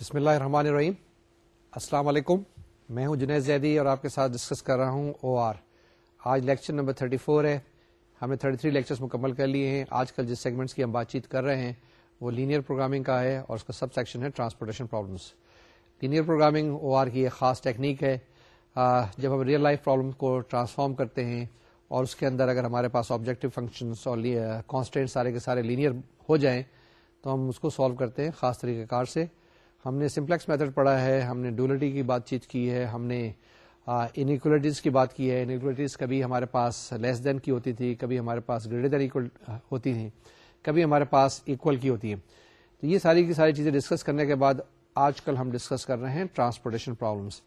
بسم اللہ الرحمن الرحیم۔ السلام علیکم۔ میں ہوں جنید زیدی اور آپ کے ساتھ ڈسکس کر رہا ہوں او آر آج لیکچر نمبر 34 ہے۔ ہم نے 33 لیکچرز مکمل کر لیے ہیں۔ آج کل جس سیگمنٹس کی ہم بات چیت کر رہے ہیں، وہ لینئر پروگرامنگ کا ہے اور اس کا سب سیکشن ہے transportation problems linear programming O R کی ایک خاص ٹیکنیک ہے۔ جب ہم ریئل لائف پرابلم کو ٹرانسفارم کرتے ہیں اور اس کے اندر اگر ہمارے پاس آبجیکٹو فنکشنس اور کانسٹینٹ سارے کے سارے لینئر ہو جائیں، تو ہم اس کو سالو کرتے ہیں خاص طریقہ کار سے۔ ہم نے سمپلیکس میتھڈ پڑھا ہے، ہم نے ڈولٹی کی بات چیت کی ہے، ہم نے انیکولیٹیز کی بات کی ہے۔ انیکولیٹیز کبھی ہمارے پاس لیس دین کی ہوتی تھی، کبھی ہمارے پاس گریٹر دین اکول ہوتی تھیں کبھی ہمارے پاس اکول کی ہوتی ہیں۔ تو یہ ساری کی ساری چیزیں ڈسکس کرنے کے بعد آج کل ہم ڈسکس کر رہے ہیں ٹرانسپورٹیشن پرابلمس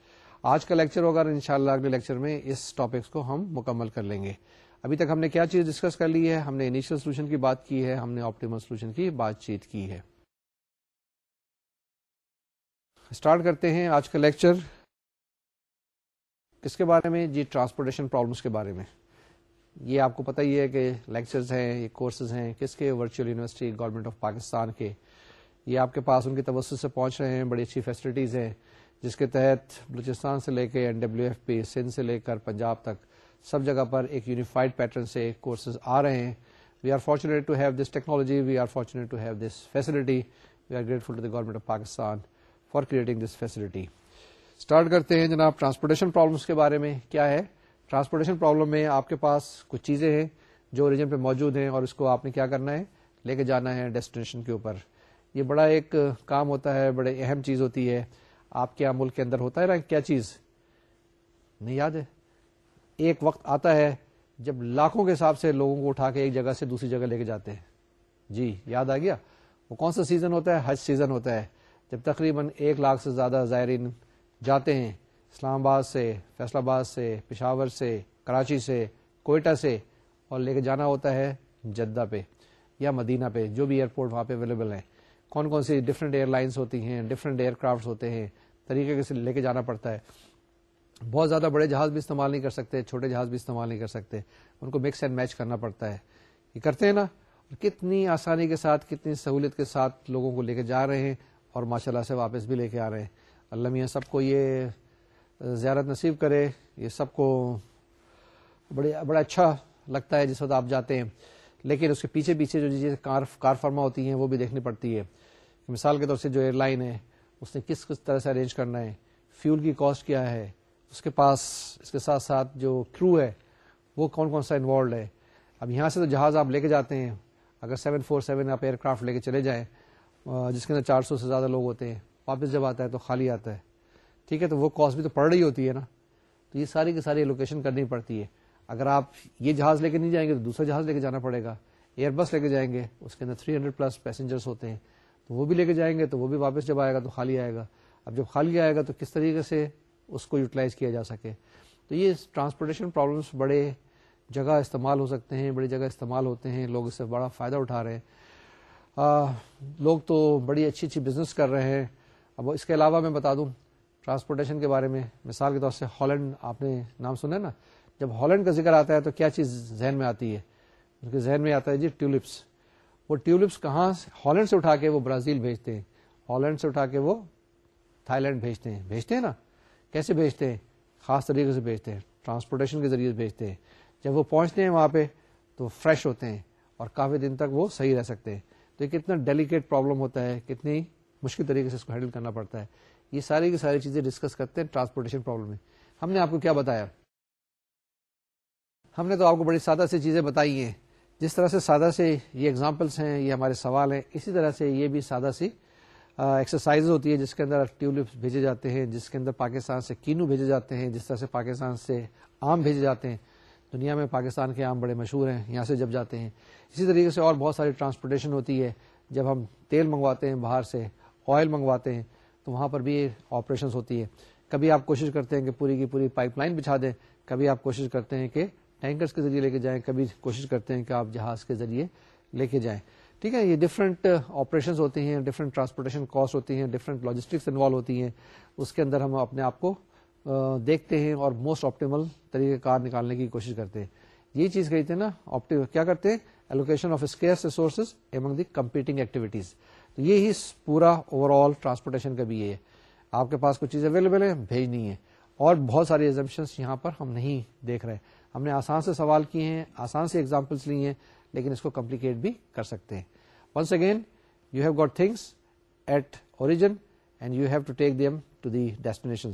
آج کا لیکچر ہوگا ان شاء اللہ اگلے لیکچر میں اس ٹاپکس کو ہم مکمل کر لیں گے۔ ابھی تک ہم نے کیا چیز ڈسکس کر لی ہے؟ ہم نے انیشل سولوشن کی بات کی ہے، ہم نے آپٹیمل سولوشن کی بات چیت کی ہے۔ اسٹارٹ کرتے ہیں آج کا لیکچر۔ کس کے بارے میں؟ جی ٹرانسپورٹیشن پرابلمس کے بارے میں۔ یہ آپ کو پتہ ہی ہے کہ لیکچرز ہیں، یہ کورسز ہیں، کس کے؟ Virtual university, government of Pakistan کے۔ یہ آپ کے پاس ان کی توسط سے پہنچ رہے ہیں، بڑی اچھی فیسلٹیز ہیں، جس کے تحت بلوچستان سے لے کے N W F P Sindh سے لے کر پنجاب تک، سب جگہ پر ایک یونیفائڈ پیٹرن سے کورسز آ رہے ہیں۔ We are fortunate to have this technology we are fortunate to have this facility we are grateful to the government of Pakistan for creating this facility start کرتے ہیں جناب ٹرانسپورٹیشن پرابلمس کے بارے میں. کیا ہے؟ ٹرانسپورٹیشن پرابلم میں آپ کے پاس کچھ چیزیں ہیں جو ریجن پہ موجود ہیں اور اس کو آپ نے کیا کرنا ہے؟ لے کے جانا ہے ڈیسٹینیشن کے اوپر. یہ بڑا ایک کام ہوتا ہے، بڑے اہم چیز ہوتی ہے. آپ کے ملک کے اندر ہوتا ہے؟ نا کیا چیز؟ نہیں یاد ہے؟ ایک وقت آتا ہے جب لاکھوں کے حساب سے لوگوں کو اٹھا کے ایک جگہ سے دوسری جگہ لے کے جاتے ہیں. جی یاد آ گیا؟ وہ کون سا سیزن ہوتا ہے؟ حج سیزن ہوتا ہے. جب تقریباً ایک لاکھ سے زیادہ زائرین جاتے ہیں اسلام آباد سے فیصلہ آباد سے، پشاور سے، کراچی سے، کوئٹہ سے، اور لے کے جانا ہوتا ہے جدہ پہ یا مدینہ پہ، جو بھی ایئرپورٹ وہاں پہ اویلیبل ہیں۔ کون کون سی ڈفرینٹ ایئر لائنس ہوتی ہیں ڈفرینٹ ایئر کرافٹ ہوتے ہیں، طریقے سے لے کے جانا پڑتا ہے۔ بہت زیادہ بڑے جہاز بھی استعمال نہیں کر سکتے، چھوٹے جہاز بھی استعمال نہیں کر سکتے۔ ان کو مکس اینڈ میچ کرنا پڑتا ہے۔ یہ کرتے ہیں نا کتنی آسانی کے ساتھ، کتنی سہولت کے ساتھ لوگوں کو لے کے جا رہے ہیں۔ اور ماشاء اللہ سے واپس بھی لے کے آ رہے ہیں۔ اللہ میاں سب کو یہ زیارت نصیب کرے، یہ سب کو بڑے، بڑا اچھا لگتا ہے جس وقت آپ جاتے ہیں۔ لیکن اس کے پیچھے پیچھے جو چیزیں کار فرما ہوتی ہیں وہ بھی دیکھنی پڑتی ہے۔ مثال کے طور سے جو ایئر لائن ہے، اس نے کس کس طرح سے ارینج کرنا ہے فیول کی کاسٹ کیا ہے، اس کے پاس، اس کے ساتھ ساتھ جو کرو ہے، وہ کون کون سا انوالوڈ ہے۔ اب یہاں سے تو جہاز آپ لے کے جاتے ہیں۔ اگر سیون فور سیون آپ ایئر کرافٹ لے کے چلے جائیں جس کے اندر چار سو سے زیادہ لوگ ہوتے ہیں۔ واپس جب آتا ہے تو خالی آتا ہے۔ ٹھیک ہے، تو وہ کاسٹ بھی تو پڑ رہی ہوتی ہے نا۔ تو یہ ساری کی ساری لوکیشن کرنی پڑتی ہے۔ اگر آپ یہ جہاز لے کے نہیں جائیں گے تو دوسرا جہاز لے کے جانا پڑے گا۔ ایئر بس لے کے جائیں گے، اس کے اندر تھری ہنڈریڈ پلس پیسنجرس ہوتے ہیں۔ تو وہ بھی لے کے جائیں گے، تو وہ بھی واپس جب آئے گا تو خالی آئے گا۔ اب جب خالی آئے گا تو کس طریقے سے اس کو یوٹیلائز کیا جا سکے؟ تو یہ ٹرانسپورٹیشن پرابلمس بڑے جگہ استعمال ہو سکتے ہیں، بڑی جگہ استعمال ہوتے ہیں۔ لوگ اس سے بڑا فائدہ اٹھا رہے ہیں۔ لوگ تو بڑی اچھی اچھی بزنس کر رہے ہیں۔ اب اس کے علاوہ میں بتا دوں ٹرانسپورٹیشن کے بارے میں مثال کے طور سے ہالینڈ، آپ نے نام سنا نا؟ جب ہالینڈ کا ذکر آتا ہے تو کیا چیز ذہن میں آتی ہے؟ ان کے ذہن میں آتا ہے جی ٹیولپس وہ ٹیولپس کہاں ہالینڈ سے اٹھا کے وہ برازیل بھیجتے ہیں۔ ہالینڈ سے اٹھا کے وہ تھائی لینڈ بھیجتے ہیں۔ بھیجتے ہیں نا؟ کیسے بھیجتے ہیں؟ خاص طریقے سے بھیجتے ہیں۔ ٹرانسپورٹیشن کے ذریعے بھیجتے ہیں۔ جب وہ پہنچتے ہیں وہاں پہ تو فریش ہوتے ہیں اور کافی دن تک وہ صحیح رہ سکتے ہیں۔ تو کتنا ڈیلیکیٹ پرابلم ہوتا ہے، کتنی مشکل طریقے سے اس کو ہینڈل کرنا پڑتا ہے۔ یہ ساری کی ساری چیزیں ڈسکس کرتے ہیں ٹرانسپورٹیشن پرابلم میں۔ ہم نے آپ کو کیا بتایا؟ ہم نے تو آپ کو بڑی سادہ سی چیزیں بتائی ہیں۔ جس طرح سے سادہ سے یہ اگزامپلس ہیں، یہ ہمارے سوال ہیں، اسی طرح سے یہ بھی سادہ سی ایکسرسائز ہوتی ہے جس کے اندر ٹیولپس بھیجے جاتے ہیں، جس کے اندر پاکستان سے کینو بھیجے جاتے ہیں، جس طرح سے پاکستان سے آم بھیجے جاتے ہیں۔ دنیا میں پاکستان کے آم بڑے مشہور ہیں، یہاں سے جب جاتے ہیں۔ اسی طریقے سے اور بہت ساری ٹرانسپورٹیشن ہوتی ہے۔ جب ہم تیل منگواتے ہیں باہر سے آئل منگواتے ہیں، تو وہاں پر بھی آپریشن ہوتی ہے۔ کبھی آپ کوشش کرتے ہیں کہ پوری کی پوری پائپ لائن بچھا دیں، کبھی آپ کوشش کرتے ہیں کہ ٹینکرس کے ذریعے لے کے جائیں، کبھی کوشش کرتے ہیں کہ آپ جہاز کے ذریعے لے کے جائیں۔ ٹھیک ہے، یہ ڈفرنٹ آپریشن uh, ہوتی ہیں ڈفرنٹ ٹرانسپورٹیشن کاسٹ ہوتی ہیں ڈفرنٹ لاجسٹکس انوالو ہوتی ہیں۔ اس کے اندر ہم اپنے آپ کو دیکھتے ہیں اور موسٹ آپٹیمل طریقہ کار نکالنے کی کوشش کرتے ہیں۔ یہ چیز کہتے ہیں نا کیا کرتے ہیں؟ Allocation of scarce resources among the competing activities تو یہ ہی پورا اوور آل ٹرانسپورٹیشن کا بھی یہ ہے۔ آپ کے پاس کچھ چیز اویلیبل ہے بھیجنی ہے اور بہت ساری ایگزامپشنس یہاں پر ہم نہیں دیکھ رہے۔ ہم نے آسان سے سوال کیے ہیں، آسان سے ایگزامپلس لی ہیں، لیکن اس کو کمپلیکیٹ بھی کر سکتے ہیں۔ Once again you have got things at origin and you have to take them to the destination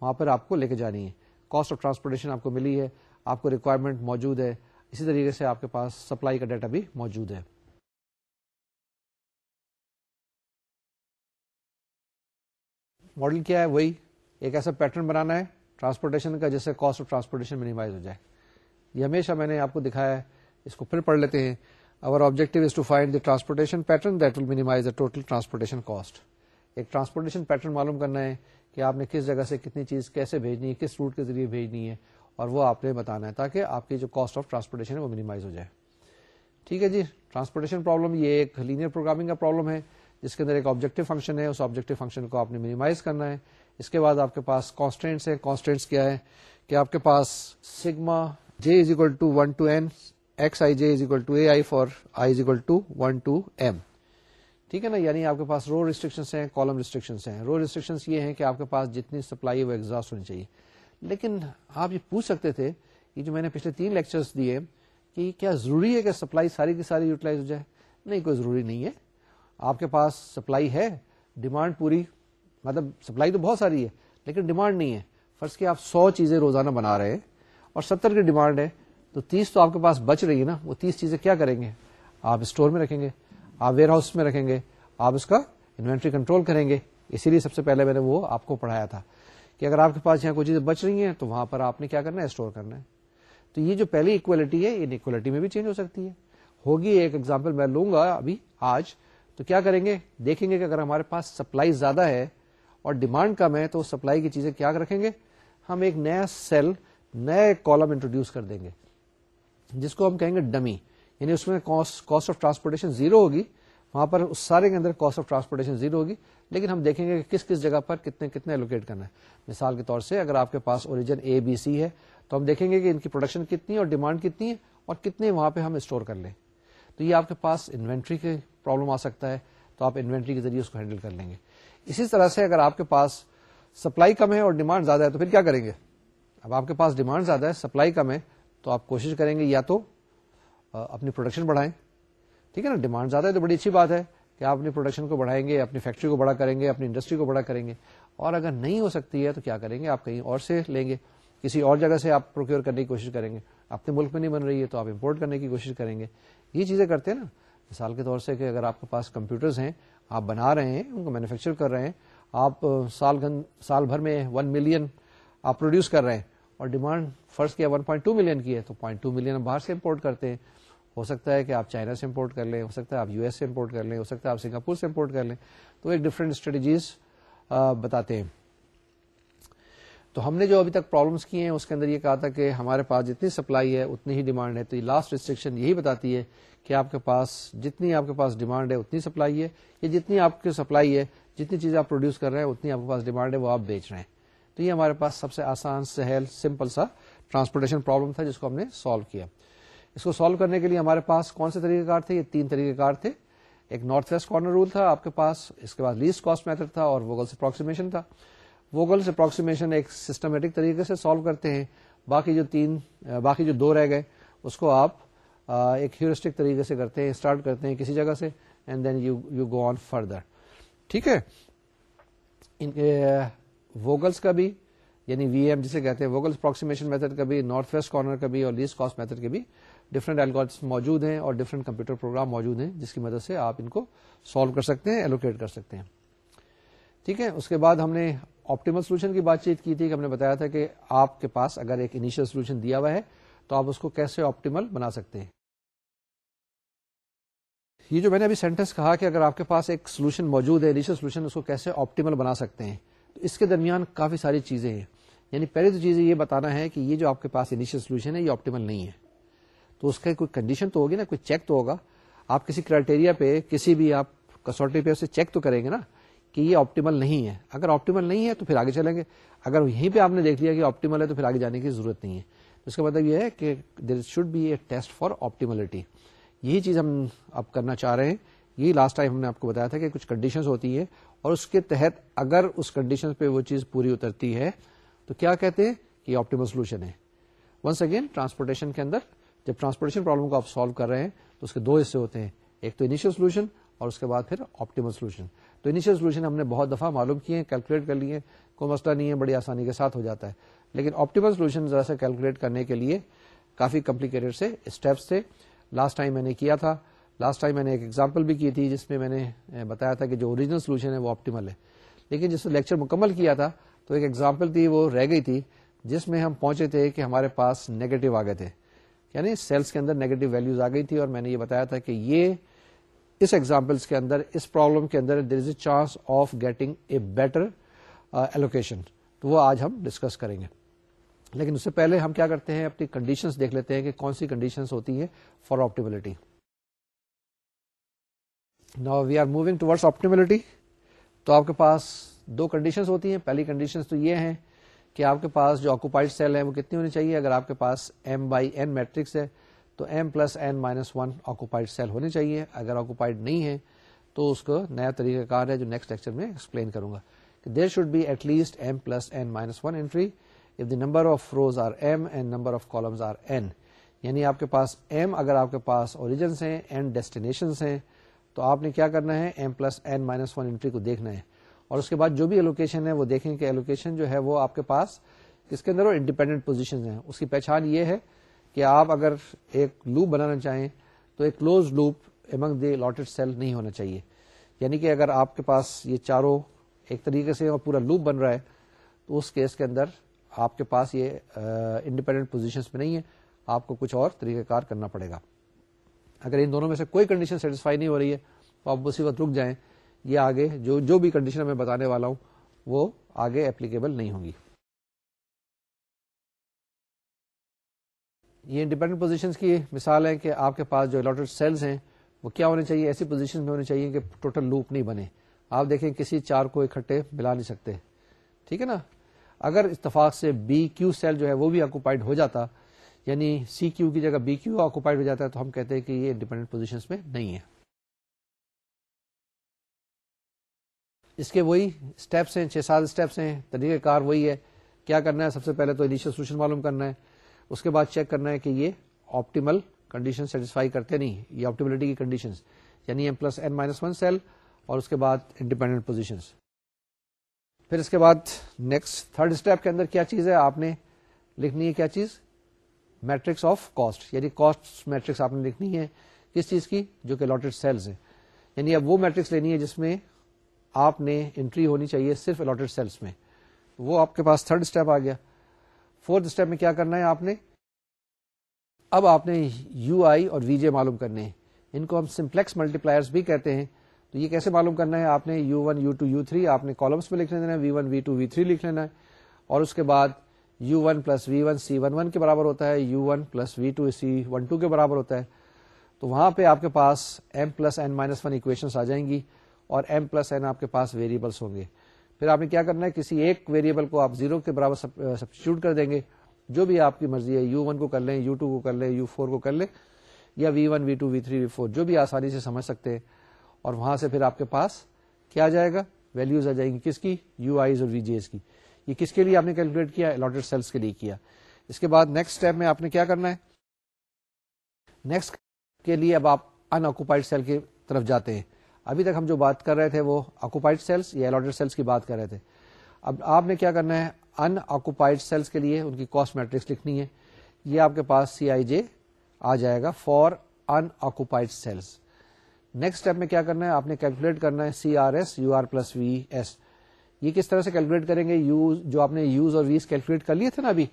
وہاں پر آپ کو لے کے جانی ہے۔ کاسٹ آف ٹرانسپورٹیشن آپ کو ملی ہے، آپ کو ریکوائرمنٹ موجود ہے۔ اسی طریقے سے آپ کے پاس سپلائی کا ڈیٹا بھی موجود ہے۔ ماڈل کیا ہے؟ وہی ایک ایسا پیٹرن بنانا ہے ٹرانسپورٹیشن کا جس سے کاسٹ آف ٹرانسپورٹیشن منیمائز ہو جائے۔ یہ ہمیشہ میں نے آپ کو دکھایا ہے۔ اس کو پھر پڑھ لیتے ہیں۔ Our objective is to find the transportation pattern that will minimise the total transportation cost ایک ٹرانسپورٹیشن پیٹرن معلوم کرنا ہے۔ کہ آپ نے کس جگہ سے کتنی چیز کیسے بھیجنی ہے، کس روٹ کے ذریعے بھیجنی ہے، اور وہ آپ نے بتانا ہے تاکہ آپ کی جو کاسٹ آف ٹرانسپورٹیشن ہے وہ منیمائز ہو جائے۔ ٹھیک ہے جی ٹرانسپورٹیشن پرابلم یہ ایک لینئر پروگرامنگ کا پرابلم ہے، جس کے اندر ایک آبجیکٹو فنکشن ہے، اس آبجیکٹو فنکشن کو آپ نے منیمائز کرنا ہے۔ اس کے بعد آپ کے پاس کانسٹینٹس ہے کانسٹینٹس کیا ہے کہ آپ کے پاس sigma j is equal to one to n x i j is equal to a i for i is equal to one to m ٹھیک ہے نا؟ یعنی آپ کے پاس رو ریسٹرکشنس ہیں کالم ریسٹرکشنس ہیں۔ رو ریسٹرکشنس یہ ہیں کہ آپ کے پاس جتنی سپلائی وہ ایگزاسٹ ہونی چاہیے۔ لیکن آپ یہ پوچھ سکتے تھے یہ جو میں نے پچھلے تین لیکچرز دیے کہ کیا ضروری ہے کہ سپلائی ساری کی ساری یوٹیلائز ہو جائے؟ نہیں، کوئی ضروری نہیں ہے۔ آپ کے پاس سپلائی ہے ڈیمانڈ پوری مطلب سپلائی تو بہت ساری ہے، لیکن ڈیمانڈ نہیں ہے۔ فرض کہ آپ سو چیزیں روزانہ بنا رہے ہیں اور ستر کی ڈیمانڈ ہے، تو تیس تو آپ کے پاس بچ رہی ہے نا۔ وہ تیس چیزیں کیا کریں گے؟ آپ اسٹور میں رکھیں گے۔ آپ ویئر ہاؤس میں رکھیں گے، آپ اس کا انوینٹری کنٹرول کریں گے۔ اسی لیے سب سے پہلے میں نے وہ آپ کو پڑھایا تھا کہ اگر آپ کے پاس یہاں کوئی چیزیں بچ رہی ہیں تو وہاں پر آپ نے کیا کرنا ہے؟ اسٹور کرنا ہے۔ تو یہ جو پہلی اکوالٹی ہے ان اکوالٹی میں بھی چینج ہو سکتی ہے۔ ہوگی ایک ایگزامپل میں لوں گا ابھی آج۔ تو کیا کریں گے؟ دیکھیں گے کہ اگر ہمارے پاس سپلائی زیادہ ہے اور ڈیمانڈ کم ہے تو سپلائی کی چیزیں کیا رکھیں گے؟ ہم ایک نیا سیل نئے کالم انٹروڈیوس کر دیں گے، جس کو ہم کہیں گے ڈمی یعنی اس میں کاسٹ آف ٹرانسپورٹیشن زیرو ہوگی، وہاں پر اس سارے کے اندر کاسٹ آف ٹرانسپورٹیشن زیرو ہوگی، لیکن ہم دیکھیں گے کہ کس کس جگہ پر کتنے کتنے الوکیٹ کرنا ہے۔ مثال کے طور سے اگر آپ کے پاس اوریجن اے بی سی ہے، تو ہم دیکھیں گے کہ ان کی پروڈکشن کتنی ہے اور ڈیمانڈ کتنی ہے اور کتنے وہاں پہ ہم اسٹور کر لیں۔ تو یہ آپ کے پاس انوینٹری کے پرابلم آ سکتا ہے، تو آپ انوینٹری کے ذریعے اس کو ہینڈل کر لیں گے۔ اسی طرح سے اگر آپ کے پاس سپلائی کم ہے اور ڈیمانڈ زیادہ ہے، تو پھر کیا کریں گے؟ اب آپ کے پاس ڈیمانڈ زیادہ ہے سپلائی کم ہے، تو آپ کوشش کریں گے یا تو اپنی پروڈکشن بڑھائیں۔ ٹھیک ہے نا؟ ڈیمانڈ زیادہ ہے تو بڑی اچھی بات ہے کہ آپ اپنی پروڈکشن کو بڑھائیں گے، اپنی فیکٹری کو بڑا کریں گے، اپنی انڈسٹری کو بڑا کریں گے۔ اور اگر نہیں ہو سکتی ہے تو کیا کریں گے؟ آپ کہیں اور سے لیں گے۔ کسی اور جگہ سے آپ پروکیور کرنے کی کوشش کریں گے۔ اپنے ملک میں نہیں بن رہی ہے تو آپ امپورٹ کرنے کی کوشش کریں گے۔ یہ چیزیں کرتے ہیں نا۔ مثال کے طور سے کہ اگر آپ کے پاس کمپیوٹرز ہیں، آپ بنا رہے ہیں، ان کو مینوفیکچر کر رہے ہیں، آپ سال سال بھر میں ون ملین آپ پروڈیوس کر رہے ہیں اور ڈیمانڈ فرض کیا ون پوائنٹ ٹو ملین کی ہے، تو پوائنٹ ٹو ملین باہر سے امپورٹ کرتے ہیں۔ ہو سکتا ہے کہ آپ چائنا سے امپورٹ کر لیں، ہو سکتا ہے آپ یو ایس سے امپورٹ کر لیں، ہو سکتا ہے آپ سنگاپور سے امپورٹ کر لیں۔ تو ایک ڈفرینٹ اسٹریٹجیز بتاتے ہیں۔ تو ہم نے جو ابھی تک پرابلمس کی ہیں، اس کے اندر یہ کہا تھا کہ ہمارے پاس جتنی سپلائی ہے، اتنی ہی ڈیمانڈ ہے۔ تو یہ لاسٹ ریسٹرکشن یہی بتاتی ہے کہ آپ کے پاس جتنی آپ کے پاس ڈیمانڈ ہے، اتنی سپلائی ہے۔ یا جتنی آپ کی سپلائی ہے، جتنی چیزیں آپ پروڈیوس کر رہے ہیں، اتنی آپ کے پاس ڈیمانڈ ہے، وہ آپ بیچ رہے ہیں۔ تو یہ ہمارے پاس سب سے آسان، سہل سمپل سا ٹرانسپورٹیشن پرابلم تھا، جس کو ہم نے سالو کیا۔ اس کو سالو کرنے کے لیے ہمارے پاس کون سے طریقہ کار تھے؟ یہ تین طریقہ کار تھے۔ ایک نارتھ ویسٹ کارنر رول تھا آپ کے پاس، اس کے بعد لیسٹ کاسٹ میتھڈ تھا اور ووگل اپروکسیمیشن تھا۔ ووگل اپروکسیمیشن ایک سسٹمیٹک طریقے سے سالو کرتے ہیں۔ باقی جو تین، باقی جو دو رہ گئے، اس کو آپ ایک ہیورسٹک طریقے سے کرتے ہیں اسٹارٹ کرتے ہیں کسی جگہ سے and then you you go on further ٹھیک ہے؟ ان ووگلس کا بھی یعنی وی ایم جسے کہتے ہیں ووگل اپروکسیمیشن میتھڈ کا بھی نارتھ ویسٹ کارنر کا بھی اور لیسٹ کاسٹ میتھڈ کے بھی ڈفرنٹ الگوریتس موجود ہیں اور ڈفرنٹ کمپیوٹر پروگرام موجود ہیں، جس کی مدد سے آپ ان کو سالو کر سکتے ہیں ایلوکیٹ کر سکتے ہیں۔ ٹھیک ہے، اس کے بعد ہم نے آپٹیمل سولوشن کی بات چیت کی تھی کہ ہم نے بتایا تھا کہ آپ کے پاس اگر ایک انیشل سولوشن دیا ہوا ہے تو آپ اس کو کیسے آپٹیمل بنا سکتے ہیں۔ یہ جو میں نے ابھی سینٹینس کہا کہ اگر آپ کے پاس ایک سولوشن موجود ہے انیشل سولوشن اس کو کیسے آپٹیمل بنا سکتے ہیں، تو اس کے درمیان کافی ساری چیزیں ہیں۔ یعنی پہلی تو چیز یہ بتانا ہے کہ یہ جو آپ کے پاس انیشل سولوشن ہے، یہ آپٹیمل نہیں ہے۔ تو اس کا کوئی کنڈیشن تو ہوگی نا، کوئی چیک تو ہوگا۔ آپ کسی کرائٹیریا پہ، کسی بھی آپ کسوٹی پہ اسے چیک تو کریں گے نا کہ یہ آپٹیمل نہیں ہے۔ اگر آپٹیمل نہیں ہے تو پھر آگے چلیں گے۔ اگر یہیں پہ آپ نے دیکھ لیا کہ آپٹیمل ہے تو پھر آگے جانے کی ضرورت نہیں ہے۔ اس کا مطلب یہ ہے کہ there should be a test for optimality یہی چیز ہم اب کرنا چاہ رہے ہیں۔ یہی لاسٹ ٹائم ہم نے آپ کو بتایا تھا کہ کچھ کنڈیشن ہوتی ہیں اور اس کے تحت اگر اس کنڈیشن پہ وہ چیز پوری اترتی ہے تو کیا کہتے ہیں؟ کہ آپٹیمل سولوشن ہے۔ ونس اگین ٹرانسپورٹیشن کے اندر جب ٹرانسپورٹیشن پرابلم کو آپ سالو کر رہے ہیں، تو اس کے دو حصے ہوتے ہیں۔ ایک تو انیشیل سولوشن اور اس کے بعد پھر آپٹیمل سولوشن تو انیشیل سولوشن ہم نے بہت دفعہ معلوم کیے کیلکولیٹ کر لیے کوئی مسئلہ نہیں ہے، بڑی آسانی کے ساتھ ہو جاتا ہے۔ لیکن آپٹیمل سولوشن ذرا سے کیلکولیٹ کرنے کے لیے کافی کمپلیکیٹڈ سے اسٹیپس تھے لاسٹ ٹائم میں نے کیا تھا۔ لاسٹ ٹائم میں نے ایک ایگزامپل بھی کی تھی، جس میں میں نے بتایا تھا کہ جو اوریجنل سولوشن ہے وہ آپٹیمل ہے۔ لیکن جس لیکچر مکمل کیا تھا، تو ایک ایگزامپل تھی، وہ رہ گئی تھی، جس میں ہم پہنچے تھے کہ ہمارے پاس نیگیٹو آ گئے تھے۔ یعنی سیلس کے اندر نیگیٹو ویلوز آ گئی تھی اور میں نے یہ بتایا تھا کہ یہ اس ایگزامپلس کے اندر، اس پرابلم کے اندر there is a chance of getting a better allocation تو وہ آج ہم ڈسکس کریں گے۔ لیکن اس سے پہلے ہم کیا کرتے ہیں، اپنی کنڈیشنز دیکھ لیتے ہیں کہ کون سی کنڈیشنز ہوتی ہیں فار آپٹیبلٹی نا we are moving towards optimality تو آپ کے پاس دو کنڈیشنز ہوتی ہیں۔ پہلی کنڈیشن تو یہ ہیں کہ آپ کے پاس جو آکوپائڈ سیل ہے وہ کتنی ہونی چاہیے؟ اگر آپ کے پاس ایم بائی این میٹرکس ہے، تو m plus n minus one occupied cell ہونی چاہیے۔ اگر آکوپائڈ نہیں ہے، تو اس کو نیا طریقہ کار ہے جو نیکسٹ لیکچر میں ایکسپلین کروں گا۔ کہ there should be at least m plus n minus one entry if the number of rows are m and number of columns are n یعنی آپ کے پاس ایم اگر آپ کے پاس اوریجنس ہیں اینڈ ڈیسٹینیشنس ہیں، تو آپ نے کیا کرنا ہے؟ M plus n minus one entry کو دیکھنا ہے۔ اور اس کے بعد جو بھی ایلوکیشن ہے وہ دیکھیں کہ ایلوکیشن جو ہے وہ آپ کے پاس اس کے اندر وہ انڈیپینڈنٹ پوزیشن ہیں۔ اس کی پہچان یہ ہے کہ آپ اگر ایک لوپ بنانا چاہیں تو ایک closed loop among the allotted cell نہیں ہونا چاہیے۔ یعنی کہ اگر آپ کے پاس یہ چاروں ایک طریقے سے اور پورا لوپ بن رہا ہے تو اس کیس کے اندر آپ کے پاس یہ انڈیپینڈنٹ پوزیشن میں نہیں ہے۔ آپ کو کچھ اور طریقہ کار کرنا پڑے گا۔ اگر ان دونوں میں سے کوئی کنڈیشن سیٹسفائی نہیں ہو رہی ہے تو آپ اسی وقت رک جائیں۔ یہ آگے جو جو بھی کنڈیشن میں بتانے والا ہوں، وہ آگے اپلیکیبل نہیں ہوں گی۔ یہ انڈیپینڈنٹ پوزیشن کی مثال ہے کہ آپ کے پاس جو الاٹڈ سیلز ہیں، وہ کیا ہونے چاہیے؟ ایسی پوزیشن میں ہونے چاہیے کہ ٹوٹل لوپ نہیں بنے۔ آپ دیکھیں کسی چار کو اکٹھے ملا نہیں سکتے۔ ٹھیک ہے نا؟ اگر اتفاق سے بی کیو سیل جو ہے وہ بھی آکوپائڈ ہو جاتا یعنی سی کیو کی جگہ بی کیو آکوپائڈ ہو جاتا ہے، تو ہم کہتے ہیں کہ یہ انڈیپینڈنٹ پوزیشن میں نہیں ہے۔ اس کے وہی اسٹیپس ہیں، چھ سات اسٹیپس ہیں طریقہ کار وہی ہے۔ کیا کرنا ہے؟ سب سے پہلے تو انیشل سولوشن معلوم کرنا ہے۔ اس کے بعد چیک کرنا ہے کہ یہ آپٹیمل کنڈیشن سیٹسفائی کرتے نہیں یہ آپٹیبلٹی کی کنڈیشن یعنی m plus n minus one cell اور اس کے بعد انڈیپینڈنٹ پوزیشن پھر اس کے بعد نیکسٹ تھرڈ اسٹیپ کے اندر کیا چیز ہے؟ آپ نے لکھنی ہے کیا چیز؟ میٹرکس آف کاسٹ یعنی کاسٹ میٹرکس آپ نے لکھنی ہے۔ کس چیز کی؟ جو کہ لاٹڈ سیلز ہے یعنی اب وہ میٹرکس لینی ہے جس میں آپ نے انٹری ہونی چاہیے صرف الاٹڈ سیلس میں۔ وہ آپ کے پاس تھرڈ اسٹیپ آ گیا۔ فورتھ اسٹیپ میں کیا کرنا ہے آپ نے؟ اب آپ نے یو آئی اور وی جے معلوم کرنے ہیں۔ ان کو ہم سمپلیکس ملٹی پلائرس بھی کہتے ہیں۔ تو یہ کیسے معلوم کرنا ہے؟ آپ نے u one u two u three آپ نے کالمس میں لکھ لینا ہے۔ V one v two v three لکھ لینا ہے۔ اور اس کے بعد u one plus v one c one one کے برابر ہوتا ہے۔ U one plus v two c one two کے برابر ہوتا ہے۔ تو وہاں پہ آپ کے پاس m plus n minus one equation آ جائیں گی۔ اور ایم پلس این آپ کے پاس ویریبلس ہوں گے۔ پھر آپ نے کیا کرنا ہے؟ کسی ایک ویریبل کو آپ زیرو کے برابر سبسٹیوٹ کر دیں گے۔ جو بھی آپ کی مرضی ہے یو ون کو کر لیں یو ٹو کو کر لیں یو فور کو کر لیں، یا v one v two v three v four جو بھی آسانی سے سمجھ سکتے ہیں۔ اور وہاں سے پھر آپ کے پاس کیا آ جائے گا؟ ویلوز آ جائیں گی۔ کس کی؟ یو آئیز اور وی جیز کی۔ یہ کس کے لیے آپ نے کیلکولیٹ کیا؟ الاٹڈ سیلس کے لیے کیا۔ اس کے بعد نیکسٹ اسٹیپ میں آپ نے کیا کرنا ہے؟ نیکسٹ کے لیے اب آپ ان آکوپائڈ سیل کی طرف جاتے ہیں۔ ابھی تک ہم جو بات کر رہے تھے وہ آکوپائڈ سیلس یا الاٹڈ سیلس کی بات کر رہے تھے۔ اب آپ نے کیا کرنا ہے؟ ان آکوپائڈ سیلس کے لیے ان کی کاسٹ میٹرکس لکھنی ہے۔ یہ آپ کے پاس سی آئی جے آ جائے گا for unoccupied cells next step میں کیا کرنا ہے؟ آپ نے کیلکولیٹ کرنا ہے c r s u r plus v s یہ کس طرح سے کیلکولیٹ کریں گے؟ یوز جو آپ نے یوز اور ویز کیلکولیٹ کر لیے تھے نا ابھی،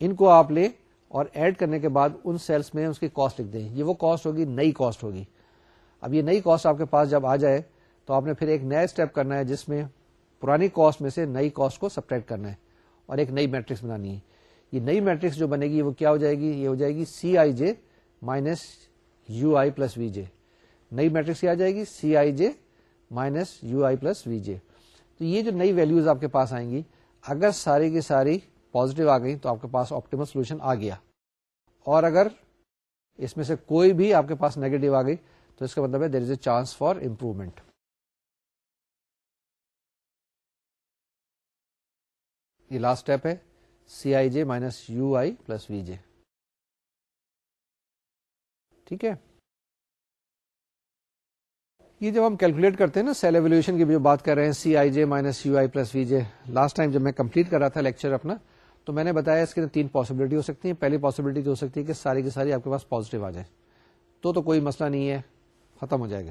ان کو آپ لیں اور ایڈ کرنے کے بعد ان سیلس میں اس کی کاسٹ لکھ دیں۔ یہ وہ کاسٹ ہوگی، نئی کاسٹ ہوگی۔ اب یہ نئی کاسٹ آپ کے پاس جب آ جائے تو آپ نے پھر ایک نیا اسٹیپ کرنا ہے جس میں پرانی کاسٹ میں سے نئی کاسٹ کو سپریٹ کرنا ہے اور ایک نئی میٹرکس بنانی ہے۔ یہ نئی میٹرکس جو بنے گی وہ کیا ہو جائے گی؟ یہ ہو جائے گی c i j minus u i plus v j نئی میٹرکس کیا جائے گی؟ C i j minus u i plus v j تو یہ جو نئی ویلوز آپ کے پاس آئیں گی، اگر ساری کی ساری پوزیٹو آ گئی تو آپ کے پاس آپٹیمل سولوشن آ گیا۔ اور اگر اس میں سے کوئی بھی آپ کے پاس نیگیٹو آ گئی تو اس کا مطلب ہے there is a chance for improvement یہ لاسٹ اسٹیپ ہے c i j minus u i plus v j ٹھیک ہے؟ یہ جب ہم کیلکولیٹ کرتے ہیں نا سیل ایولیوشن کی جو بات کر رہے ہیں c i j minus u i plus v j last time جب میں کمپلیٹ کر رہا تھا لیکچر اپنا، تو میں نے بتایا اس کے تین پاسبلٹی ہو سکتی ہیں. پہلی پاسبلٹی ہو سکتی ہے کہ ساری کی ساری آپ کے پاس پازیٹو آ جائے. تو تو کوئی مسئلہ نہیں ہے. ختم ہو جائے گا۔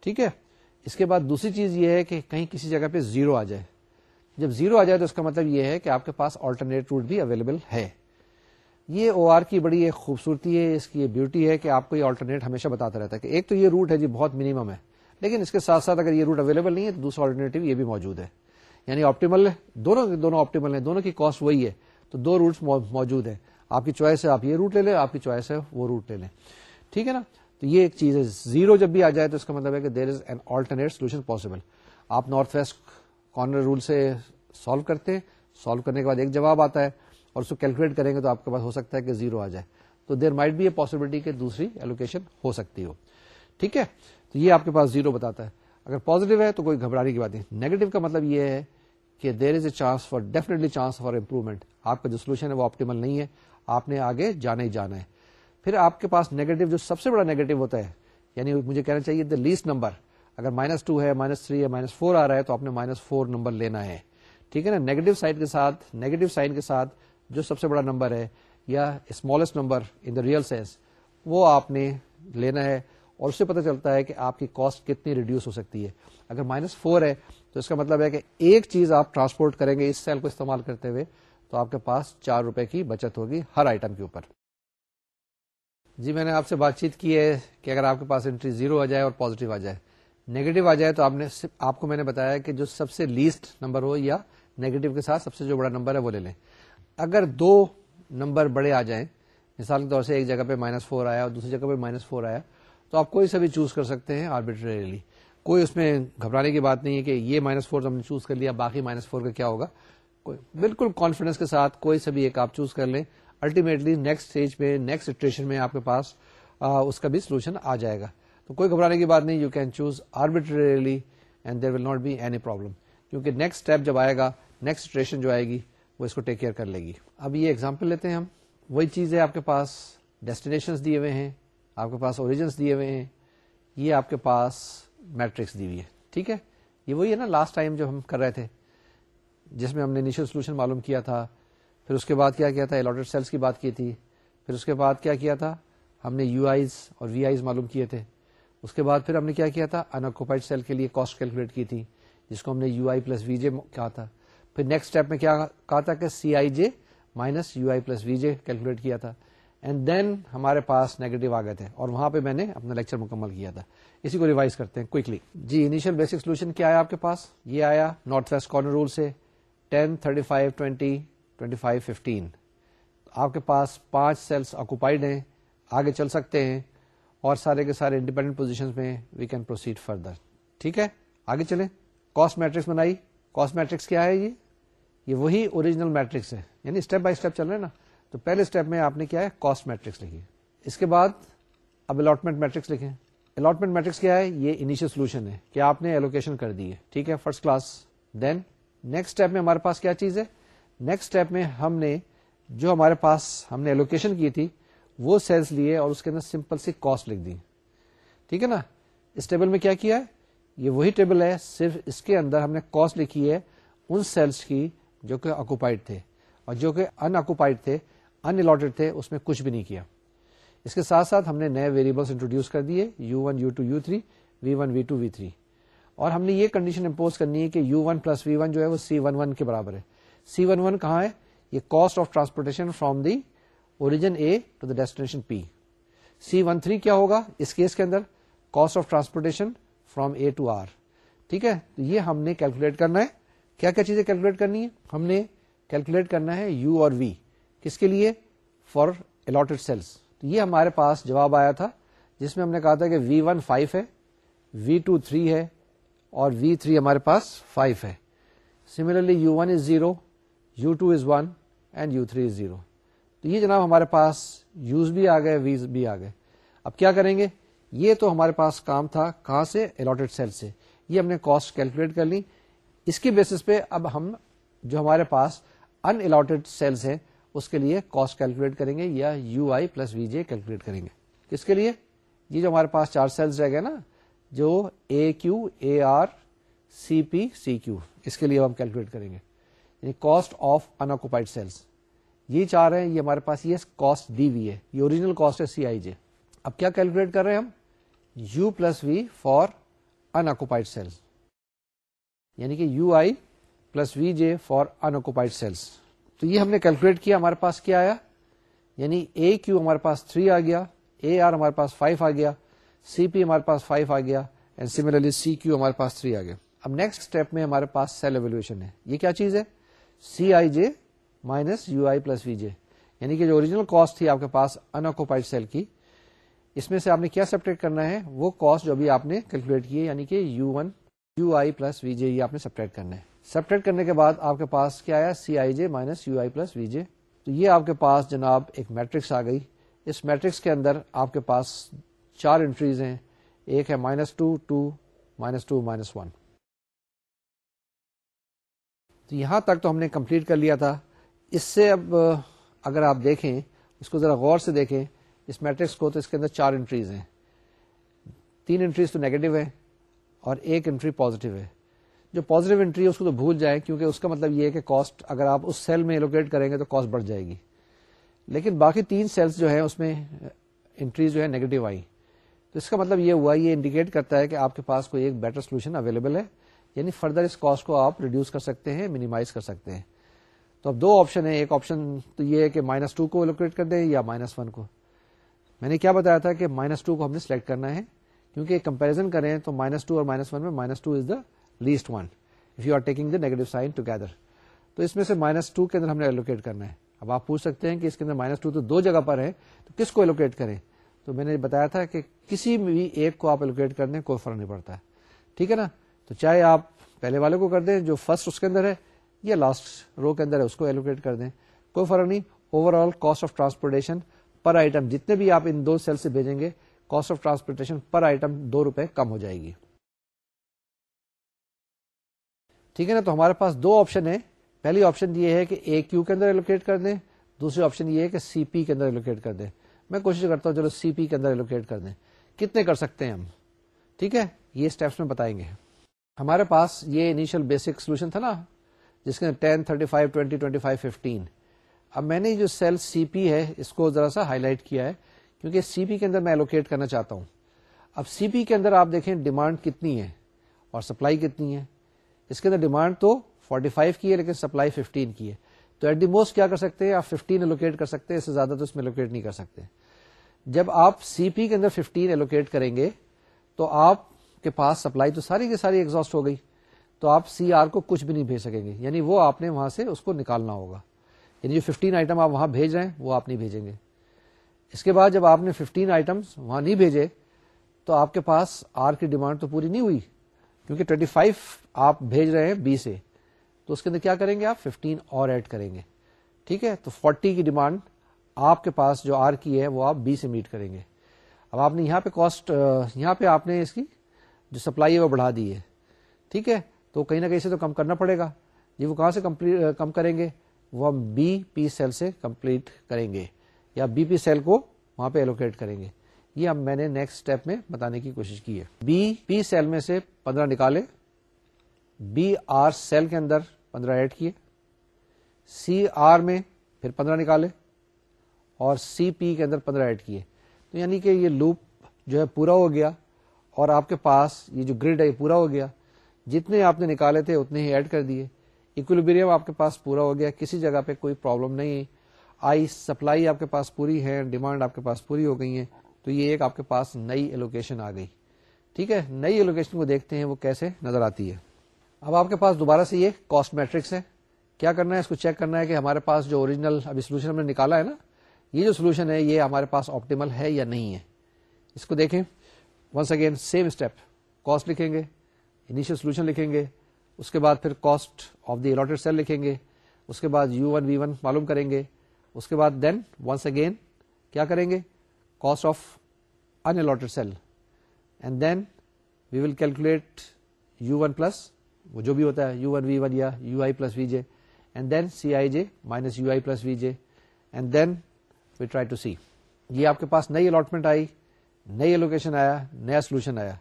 ٹھیک ہے؟ اس کے بعد دوسری چیز یہ ہے کہ کہیں کسی جگہ پہ زیرو آ جائے۔ جب زیرو آ جائے تو اس کا مطلب یہ ہے کہ آپ کے پاس آلٹرنیٹ روٹ بھی اویلیبل ہے۔ یہ او آر کی بڑی ایک خوبصورتی ہے، اس کی یہ بیوٹی ہے کہ آپ کو یہ آلٹرنیٹ ہمیشہ بتاتا رہتا ہے کہ ایک تو یہ روٹ ہے جی بہت منیمم ہے۔ لیکن اس کے ساتھ ساتھ اگر یہ روٹ اویلیبل نہیں ہے تو دوسرا آلٹرنیٹو یہ بھی موجود ہے۔ یعنی آپٹیمل دونوں دونوں آپٹیمل ہیں، دونوں کی کاسٹ وہی ہے۔ تو دو روٹس موجود ہیں۔ آپ کی چوائس ہے، آپ یہ روٹ لے لیں، آپ کی چوائس ہے وہ روٹ لے لیں۔ ٹھیک ہے نا؟ تو یہ ایک چیز ہے، زیرو جب بھی آ جائے تو اس کا مطلب ہے کہ there is an alternate solution possible آپ نارتھ ویسٹ کارنر رول سے سالو کرتے ہیں سالو کرنے کے بعد ایک جواب آتا ہے اور اس کو کیلکولیٹ کریں گے تو آپ کے پاس ہو سکتا ہے کہ زیرو آ جائے۔ تو دیر مائٹ بھی اے پاسبلٹی کہ دوسری ایلوکیشن ہو سکتی ہو۔ ٹھیک ہے؟ تو یہ آپ کے پاس زیرو بتاتا ہے۔ اگر پازیٹو ہے تو کوئی گھبرانے کی بات نہیں۔ نیگیٹو کا مطلب یہ ہے کہ there is a chance for definitely chance for improvement آپ کا جو سولوشن ہے وہ آپٹیمل نہیں ہے۔ آپ نے آگے جانا ہی جانا ہے۔ پھر آپ کے پاس نیگیٹو جو سب سے بڑا نیگیٹو ہوتا ہے یعنی مجھے کہنا چاہیے دا لیسٹ نمبر اگر مائنس ٹو ہے مائنس تھری ہے مائنس فور آ رہا ہے تو آپ نے مائنس فور نمبر لینا ہے۔ ٹھیک ہے نا؟ نیگیٹو سائڈ کے ساتھ نیگیٹو سائن کے ساتھ جو سب سے بڑا نمبر ہے یا smallest number in the real sense وہ آپ نے لینا ہے۔ اور اس سے پتہ چلتا ہے کہ آپ کی کاسٹ کتنی ریڈیوس ہو سکتی ہے۔ اگر مائنس فور ہے تو اس کا مطلب ہے کہ ایک چیز آپ ٹرانسپورٹ کریں گے اس سیل کو استعمال کرتے ہوئے، تو آپ کے پاس چار روپے کی بچت ہوگی ہر آئٹم کے اوپر۔ جی میں نے آپ سے بات چیت کی ہے کہ اگر آپ کے پاس انٹری زیرو آ جائے اور پازیٹو آ جائے نیگیٹو آ جائے تو آپ نے آپ کو میں نے بتایا کہ جو سب سے لیسٹ نمبر ہو یا نیگیٹو کے ساتھ سب سے جو بڑا نمبر ہے وہ لے لیں۔ اگر دو نمبر بڑے آ جائیں، مثال کے طور سے ایک جگہ پہ مائنس فور آیا اور دوسری جگہ پہ مائنس فور آیا، تو آپ کوئی سا بھی چوز کر سکتے ہیں آربیٹریلی کوئی اس میں گھبرانے کی بات نہیں ہے کہ یہ مائنس فور ہم نے چوز کر لیا، باقی مائنس فور کا کیا ہوگا؟ بالکل کانفیڈینس کے ساتھ کوئی سا بھی ایک آپ چوز کر لیں۔ الٹیمیٹلی نیکسٹ اسٹیج میں نیکسٹ سچویشن میں آپ کے پاس آ, اس کا بھی سولوشن آ جائے گا۔ تو کوئی گھبرانے کی بات نہیں you can choose arbitrarily and there will not be any problem کیونکہ نیکسٹ اسٹیپ جب آئے گا نیکسٹ سچویشن جو آئے گی وہ اس کو ٹیک کیئر کر لے گی۔ اب یہ ایگزامپل لیتے ہیں ہم۔ وہی چیز ہے آپ کے پاس ڈیسٹینیشن دیے ہوئے ہیں آپ کے پاس اوریجنس دیے ہوئے ہیں۔ یہ آپ کے پاس میٹرکس دی ہوئی ہے ٹھیک ہے؟ یہ وہی ہے نا لاسٹ ٹائم جو ہم کر رہے تھے جس میں ہم نے انیشل سولوشن معلوم کیا تھا۔ پھر اس کے بعد کیا کیا تھا؟ الاٹڈ سیلس کی بات کی تھی۔ پھر اس کے بعد کیا کیا تھا؟ ہم نے یو آئیز اور وی آئیز معلوم کیے تھے۔ اس کے بعد پھر ہم نے کیا کیا تھا؟ انکوپائڈ سیل کے لیے کاسٹ کیلکولیٹ کی تھی، جس کو ہم نے یو آئی پلس وی جے کہا تھا۔ پھر نیکسٹ اسٹیپ میں کیا کہا تھا کہ c i j minus u i plus v j calculate کیا تھا۔ اینڈ دین ہمارے پاس نیگیٹو آ گئے تھے۔ اور وہاں پہ میں نے اپنا لیکچر مکمل کیا تھا۔ اسی کو ریوائز کرتے ہیں کوئکلی جی انیشل بیسک سولوشن کیا آیا آپ کے پاس؟ یہ آیا نارتھ ویسٹ کارنر رول سے۔ Ten thirty five twenty twenty five fifteen. آپ کے پاس پانچ سیلس آکوپائڈ ہیں، آگے چل سکتے ہیں اور سارے کے سارے انڈیپینڈنٹ پوزیشن میں وی کین پروسیڈ فردر ٹھیک ہے؟ آگے چلیں۔ کاسٹ میٹرکس بنائی۔ کاسٹ میٹرکس کیا ہے یہ؟ یہ وہی اوریجنل میٹرکس ہے۔ یعنی اسٹیپ بائی اسٹیپ چل رہے ہیں نا۔ تو پہلے اسٹیپ میں آپ نے کیا ہے؟ کاسٹ میٹرکس لکھی اس کے بعد اب الاٹمنٹ میٹرکس لکھیں۔ الاٹمنٹ میٹرکس کیا ہے؟ یہ انیشل سولوشن ہے کہ آپ نے ایلوکیشن کر دی ہے۔ ٹھیک ہے؟ First class then next step میں ہمارے پاس کیا چیز ہے؟ نیکسٹ اسٹیپ میں ہم نے جو ہمارے پاس ہم نے ایلوکیشن کی تھی، وہ سیلس لیے اور اس کے اندر سمپل سی کاسٹ لکھ دی۔ ٹھیک ہے نا؟ اس ٹیبل میں کیا کیا ہے؟ یہ وہی ٹیبل ہے، صرف اس کے اندر ہم نے کاسٹ لکھی ہے ان سیلس کی جو کہ آکوپائڈ تھے۔ اور جو کہ ان آکوپائڈ تھے ان الاٹڈ تھے، اس میں کچھ بھی نہیں کیا۔ اس کے ساتھ ساتھ ہم نے نئے ویریبلس انٹروڈیوس کر دیے u one u two u three v one v two v three اور ہم نے یہ کنڈیشن امپوز کرنی ہے کہ u one plus v one جو ہے وہ سی ون ون کے برابر ہے۔ سی ون ون کہاں ہے؟ یہ cost of transportation from the origin a to the destination p c one three کیا ہوگا اس کیس کے اندر؟ Cost of transportation from a to r ٹھیک ہے؟ تو یہ ہم نے کیلکولیٹ کرنا ہے۔ کیا کیا چیزیں کیلکولیٹ کرنی ہے ہم نے کیلکولیٹ کرنا ہے یو اور وی کس کے لیے؟ فار الاٹڈ سیلس تو یہ ہمارے پاس جواب آیا تھا، جس میں ہم نے کہا تھا کہ وی ون فائیو ہے وی ٹو تھری ہے اور وی تھری ہمارے پاس فائیو ہے۔ Similarly u one is zero u two is one and u three is zero. تو یہ جناب ہمارے پاس یوز بھی آ گئے، ویز بھی آ گئے۔ اب کیا کریں گے؟ یہ تو ہمارے پاس کام تھا کہاں سے؟ الاٹڈ سیل سے۔ یہ ہم نے کاسٹ کیلکولیٹ کر لی۔ اس کی بیسس پہ اب ہم جو ہمارے پاس ان الاٹڈ سیلس ہیں، اس کے لیے کاسٹ کیلکولیٹ کریں گے یا u i plus v j calculate کریں گے۔ کس کے لیے؟ یہ جو ہمارے پاس چار سیلس رہ گئے نا، جو اے کیو اے آر سی پی سی کیو اس کے لیے ہم کیلکولیٹ کریں گے۔ یعنی کاسٹ آف انکوپائڈ سیلس یہ چار ہیں، یہ ہمارے پاس یہ کاسٹ دی وی ہے، یہ اوریجنل کاسٹ ہے سی آئی جے اب کیا کیلکولیٹ کر رہے ہیں ہم؟ U plus v for unoccupied cells یعنی کہ u i plus v j for unoccupied cells تو یہ ہم نے کیلکولیٹ کیا، ہمارے پاس کیا آیا؟ یعنی اے کیو ہمارے پاس تھری آ گیا اے آر ہمارے پاس فائیو آ گیا سی پی ہمارے پاس فائیو آ گیا اینڈ سیملرلی سی کیو ہمارے پاس تھری آ گیا۔ اب نیکسٹ اسٹیپ میں ہمارے پاس سیل ایویلویشن ہے۔ یہ کیا چیز ہے؟ C i j minus u i plus v j یعنی کہ جو اوریجنل کاسٹ تھی آپ کے پاس انکوپائڈ سیل کی، اس میں سے آپ نے کیا سپریٹ کرنا ہے؟ وہ کاسٹ جو ابھی آپ نے کیلکولیٹ کی ہے یعنی کہ u one u i plus v j یہ آپ نے سپریٹ کرنا ہے۔ سپریٹ کرنے کے بعد آپ کے پاس کیا آیا؟ C i j minus u i plus v j تو یہ آپ کے پاس جناب ایک میٹرکس آ گئی۔ اس میٹرکس کے اندر آپ کے پاس چار انٹریز ہیں۔ ایک ہے minus two two minus two minus one تو یہاں تک تو ہم نے کمپلیٹ کر لیا تھا۔ اس سے اب، اگر آپ دیکھیں، اس کو ذرا غور سے دیکھیں، اس میٹرکس کو تو اس کے اندر چار انٹریز ہیں۔ تین انٹریز تو نیگیٹو ہے اور ایک انٹری پازیٹو ہے۔ جو پازیٹو انٹری ہے، اس کو تو بھول جائیں، کیونکہ اس کا مطلب یہ ہے کہ کاسٹ اگر آپ اس سیل میں الوکیٹ کریں گے تو کاسٹ بڑھ جائے گی۔ لیکن باقی تین سیلس جو ہیں، اس میں انٹریز جو ہے نیگیٹو آئی تو اس کا مطلب یہ ہوا، یہ انڈیکیٹ کرتا ہے کہ آپ کے پاس کوئی ایک بیٹر سولوشن اویلیبل ہے۔ یعنی فردر اس کاسٹ کو آپ ریڈیوس کر سکتے ہیں مینیمائز کر سکتے ہیں۔ تو اب دو آپشن ہیں، ایک آپشن تو یہ ہے کہ مائنس ٹو کو الوکیٹ کر دیں یا مائنس ون کو۔ میں نے کیا بتایا تھا کہ مائنس ٹو کو ہم نے سلیکٹ کرنا ہے۔ کیونکہ کمپیرزن کریں تو مائنس ٹو اور مائنس ون میں minus two is the least one if you are taking the negative sign together تو اس میں سے مائنس ٹو کے اندر ہم نے ایلوکیٹ کرنا ہے۔ اب آپ پوچھ سکتے ہیں کہ اس کے اندر مائنس ٹو تو دو جگہ پر ہے، تو کس کو ایلوکیٹ کریں؟ تو میں نے بتایا تھا کہ کسی بھی ایک کو آپ ایلوکیٹ کر دیں، کوئی فرق نہیں پڑتا۔ ٹھیک ہے نا؟ تو چاہے آپ پہلے والے کو کر دیں جو فرسٹ اس کے اندر ہے، یا لاسٹ رو کے اندر ہے، اس کو ایلوکیٹ کر دیں۔ کوئی فرق نہیں overall cost of transportation per item جتنے بھی آپ ان دو سیل سے بھیجیں گے cost of transportation per item دو روپے کم ہو جائے گی۔ ٹھیک ہے نا؟ تو ہمارے پاس دو آپشن ہے پہلی آپشن یہ ہے کہ اے کیو کے اندر ایلوکیٹ کر دیں۔ دوسری آپشن یہ ہے کہ سی پی کے اندر ایلوکیٹ کر دیں۔ میں کوشش کرتا ہوں، چلو سی پی کے اندر ایلوکیٹ کر دیں۔ کتنے کر سکتے ہیں ہم؟ ٹھیک ہے؟ یہ اسٹیپس میں بتائیں گے۔ ہمارے پاس یہ انیشل بیسک سولوشن تھا نا، جس کے ten thirty five twenty twenty five fifteen اب میں نے جو سیل سی پی ہے، اس کو ذرا سا ہائی لائٹ کیا ہے، کیونکہ سی پی کے اندر میں ایلوکیٹ کرنا چاہتا ہوں۔ اب سی پی کے اندر آپ دیکھیں ڈیمانڈ کتنی ہے اور سپلائی کتنی ہے۔ اس کے اندر ڈیمانڈ تو 45 کی ہے، لیکن سپلائی 15 کی ہے۔ تو ایٹ دی موسٹ کیا کر سکتے ہیں؟ آپ 15 ایلوکیٹ کر سکتے ہیں، اس سے زیادہ تو اس میں ایلوکیٹ نہیں کر سکتے۔ جب آپ سی پی کے اندر 15 ایلوکیٹ کریں گے، تو آپ کے پاس سپلائی تو ساری کی ساری ایگزاسٹ ہو گئی، تو آپ سی آر کو کچھ بھی نہیں بھیج سکیں گے۔ یعنی وہ آپ نے وہاں سے اس کو نکالنا ہوگا۔ یعنی جو 15 آئٹم آپ وہاں بھیج رہے ہیں، وہ آپ نہیں بھیجیں گے۔ اس کے بعد جب آپ نے 15 آئٹم وہاں نہیں بھیجے، تو آپ کے پاس آر کی ڈیمانڈ تو پوری نہیں ہوئی، کیونکہ 25 آپ بھیج رہے ہیں بی سے۔ تو اس کے اندر کیا کریں گے آپ؟ 15 اور ایڈ کریں گے۔ ٹھیک ہے؟ تو 40 کی ڈیمانڈ آپ کے پاس جو آر کی ہے، وہ آپ بی سے میٹ کریں گے۔ اب آپ نے یہاں پہ کاسٹ یہاں پہ آپ نے اس کی جو سپلائی ہے وہ بڑھا دی ہے۔ ٹھیک ہے؟ تو کہیں نہ کہیں سے تو کم کرنا پڑے گا۔ جی وہ کہاں سے کم کریں گے؟ وہ ہم بی پی سیل سے کمپلیٹ کریں گے۔ یا بی پی سیل کو وہاں پہ ایلوکیٹ کریں گے۔ یہ اب میں نے نیکسٹ اسٹیپ میں بتانے کی کوشش کی ہے۔ بی پی سیل میں سے پندرہ نکالے۔ بی آر سیل کے اندر پندرہ ایڈ کیے۔ سی آر میں پھر پندرہ نکالے۔ اور سی پی کے اندر پندرہ ایڈ کیے۔ تو یعنی کہ یہ لوپ جو ہے پورا ہو گیا۔ اور آپ کے پاس یہ جو گریڈ ہے یہ پورا ہو گیا۔ جتنے آپ نے نکالے تھے اتنے ہی ایڈ کر دیے۔ اکولیبریم آپ کے پاس پورا ہو گیا۔ کسی جگہ پہ کوئی پرابلم نہیں ہے۔ آئی سپلائی آپ کے پاس پوری ہے ڈیمانڈ آپ کے پاس پوری ہو گئی ہے تو یہ ایک آپ کے پاس نئی ایلوکیشن آ گئی۔ ٹھیک ہے؟ نئی ایلوکیشن کو دیکھتے ہیں وہ کیسے نظر آتی ہے۔ اب آپ کے پاس دوبارہ سے یہ کاسٹ میٹرکس ہے کیا کرنا ہے؟ اس کو چیک کرنا ہے کہ ہمارے پاس جو اوریجنل ابھی سولوشن ہم نے نکالا ہے نا، یہ جو سولوشن ہے، یہ ہمارے پاس آپٹیمل ہے یا نہیں ہے۔ اس کو دیکھیں۔ Once again same step cost لکھیں گے انیشیل سولوشن لکھیں گے اس کے بعد پھر cost of the allotted cell لکھیں گے اس کے بعد یو ون وی ون معلوم کریں گے اس کے بعد دین ونس اگین کیا کریں گے cost of unallotted cell and then we will calculate u one plus وہ جو بھی ہوتا ہے یو ون وی ون یا u i plus v j and then c i j minus u i plus v j and then we try to see یہ آپ کے پاس نئی الاٹمنٹ آئی نئی ایلوکیشن آیا، نیا سولوشن آیا۔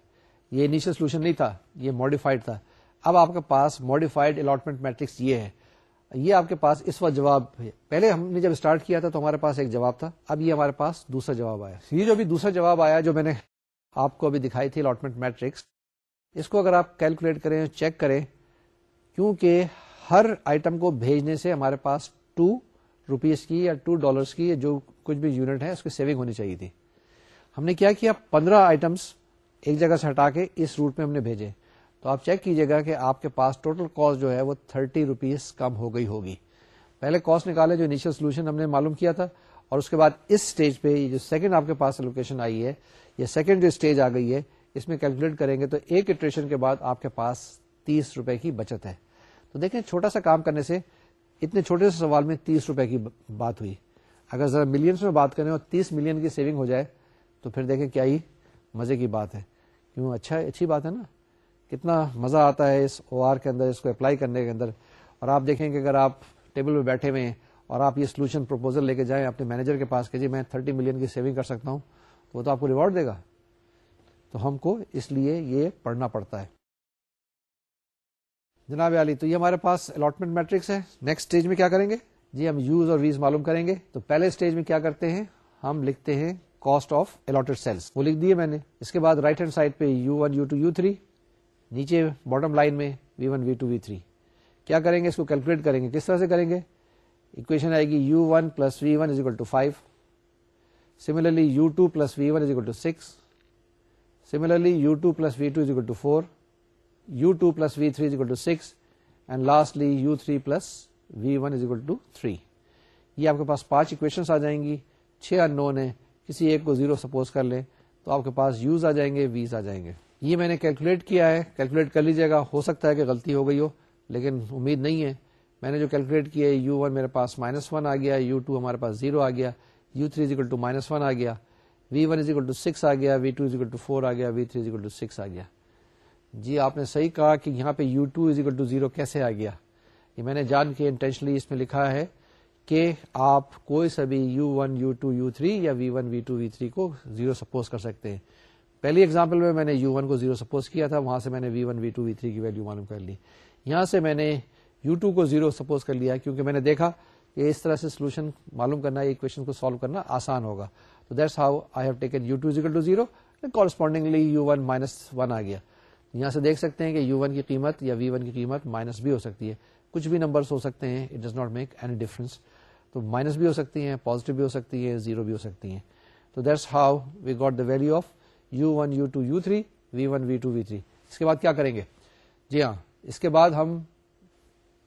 یہ انیشل سولوشن نہیں تھا، یہ ماڈیفائڈ تھا۔ اب آپ کے پاس ماڈیفائڈ الاٹمنٹ میٹرکس یہ ہے۔ یہ آپ کے پاس اس وقت جواب ہے۔ پہلے ہم نے جب اسٹارٹ کیا تھا تو ہمارے پاس ایک جواب تھا۔ اب یہ ہمارے پاس دوسرا جواب آیا۔ یہ جو بھی دوسرا جواب آیا جو میں نے آپ کو ابھی دکھائی تھی الاٹمنٹ میٹرکس اس کو اگر آپ کیلکولیٹ کریں چیک کریں، کیونکہ ہر آئٹم کو بھیجنے سے ہمارے پاس ٹو روپیز کی یا ٹو ڈالرس کی جو کچھ بھی یونٹ ہے، اس کی سیونگ ہونی چاہیے تھی۔ ہم نے کیا کیا؟ پندرہ آئٹمس ایک جگہ سے ہٹا کے اس روٹ میں ہم نے بھیجے۔ تو آپ چیک کیجیے گا کہ آپ کے پاس ٹوٹل کاسٹ جو ہے وہ تھرٹی روپیز کم ہو گئی ہوگی۔ پہلے کاسٹ نکالے جو انیشل سولوشن ہم نے معلوم کیا تھا، اور اس کے بعد اس اسٹیج پہ جو سیکنڈ آپ کے پاس لوکیشن آئی ہے یا سیکنڈ جو اسٹیج آ گئی ہے، اس میں کیلکولیٹ کریں گے تو ایک اٹریشن کے بعد آپ کے پاس تیس روپے کی بچت ہے۔ تو دیکھیں چھوٹا سا کام کرنے سے اتنے چھوٹے سے سوال میں تیس روپے کی بات ہوئی۔ اگر ذرا ملینس میں بات کریں اور تیس ملین کی سیونگ ہو جائے تو پھر دیکھیں کیا ہی مزے کی بات ہے۔ کیوں؟ اچھا اچھی بات ہے نا۔ کتنا مزہ آتا ہے اس او آر کے اندر، اس کو اپلائی کرنے کے اندر۔ اور آپ دیکھیں کہ اگر آپ ٹیبل پہ بیٹھے ہوئے ہیں اور آپ یہ سولوشن پروپوزل لے کے جائیں اپنے مینیجر کے پاس کہ جی میں تھرٹی ملین کی سیونگ کر سکتا ہوں تو وہ تو آپ کو ریوارڈ دے گا۔ تو ہم کو اس لیے یہ پڑھنا پڑتا ہے۔ جناب علی، تو یہ ہمارے پاس الاٹمنٹ میٹرکس ہے۔ نیکسٹ اسٹیج میں کیا کریں گے؟ جی ہم یوز اور ویز معلوم کریں گے۔ تو پہلے اسٹیج میں کیا کرتے ہیں؟ ہم لکھتے ہیں کاسٹ آف الاٹڈ سیلس وہ لکھ دیے میں نے۔ اس کے بعد رائٹ ہینڈ سائڈ پہ u one u two u three نیچے باٹم لائن میں v one v two v three کیا کریں گے؟ اس کو کیلکولیٹ کریں گے۔ کس طرح سے کریں گے؟ اکویشن آئے گی u one plus v one is equal to five similarly u two plus v one is equal to six similarly u two plus v two is equal to four u two plus v three is equal to six and lastly u three plus v one is equal to three یہ آپ کے پاس پانچ equation آ جائیں گی۔ چھ ان نون ہے کسی ایک کو زیرو سپوز کر لیں تو آپ کے پاس یوز آ جائیں گے، ویز آ جائیں گے۔ یہ میں نے کیلکولیٹ کیا ہے۔ کیلکولیٹ کر لیجیے گا۔ ہو سکتا ہے کہ غلطی ہو گئی ہو، لیکن امید نہیں ہے۔ میں نے جو کیلکولیٹ کیا ہے، یو ون میرے پاس مائنس ون آ گیا، یو ٹو ہمارے پاس زیرو آ گیا، u three is equal to minus one آ گیا، v one is equal to six آ گیا، v two is equal to four آ گیا، v three is equal to six آ گیا۔ جی آپ نے صحیح کہا کہ یہاں پہ u two is equal to zero کیسے آ گیا؟ یہ میں نے جان کے انٹینشنلی اس میں لکھا ہے۔ کہ آپ کوئی سا بھی U one U two U three یا V one V two V three کو زیرو سپوز کر سکتے ہیں۔ پہلی ایگزامپل میں میں نے یو ون کو زیرو سپوز کیا تھا، وہاں سے میں نے V one V two V three کی ویلو معلوم کر لی۔ یہاں سے میں نے یو ٹو کو زیرو سپوز کر لیا، کیونکہ میں نے دیکھا کہ اس طرح سے سولوشن معلوم کرنا ایکویشن کو سالو کرنا آسان ہوگا۔ تو that's how I have taken U two two zero correspondingly U one minus one آ گیا۔ یہاں سے دیکھ سکتے ہیں کہ یو ون کی قیمت یا وی ون کی قیمت مائنس بھی ہو سکتی ہے۔ کچھ بھی نمبرس ہو سکتے ہیں it does not make any difference تو مائنس بھی ہو سکتی ہیں پازیٹو بھی ہو سکتی ہے زیرو بھی ہو سکتی ہیں۔ تو that's how we got the value of U one U two U three V one V two V three اس کے بعد کیا کریں گے؟ جی ہاں اس کے بعد ہم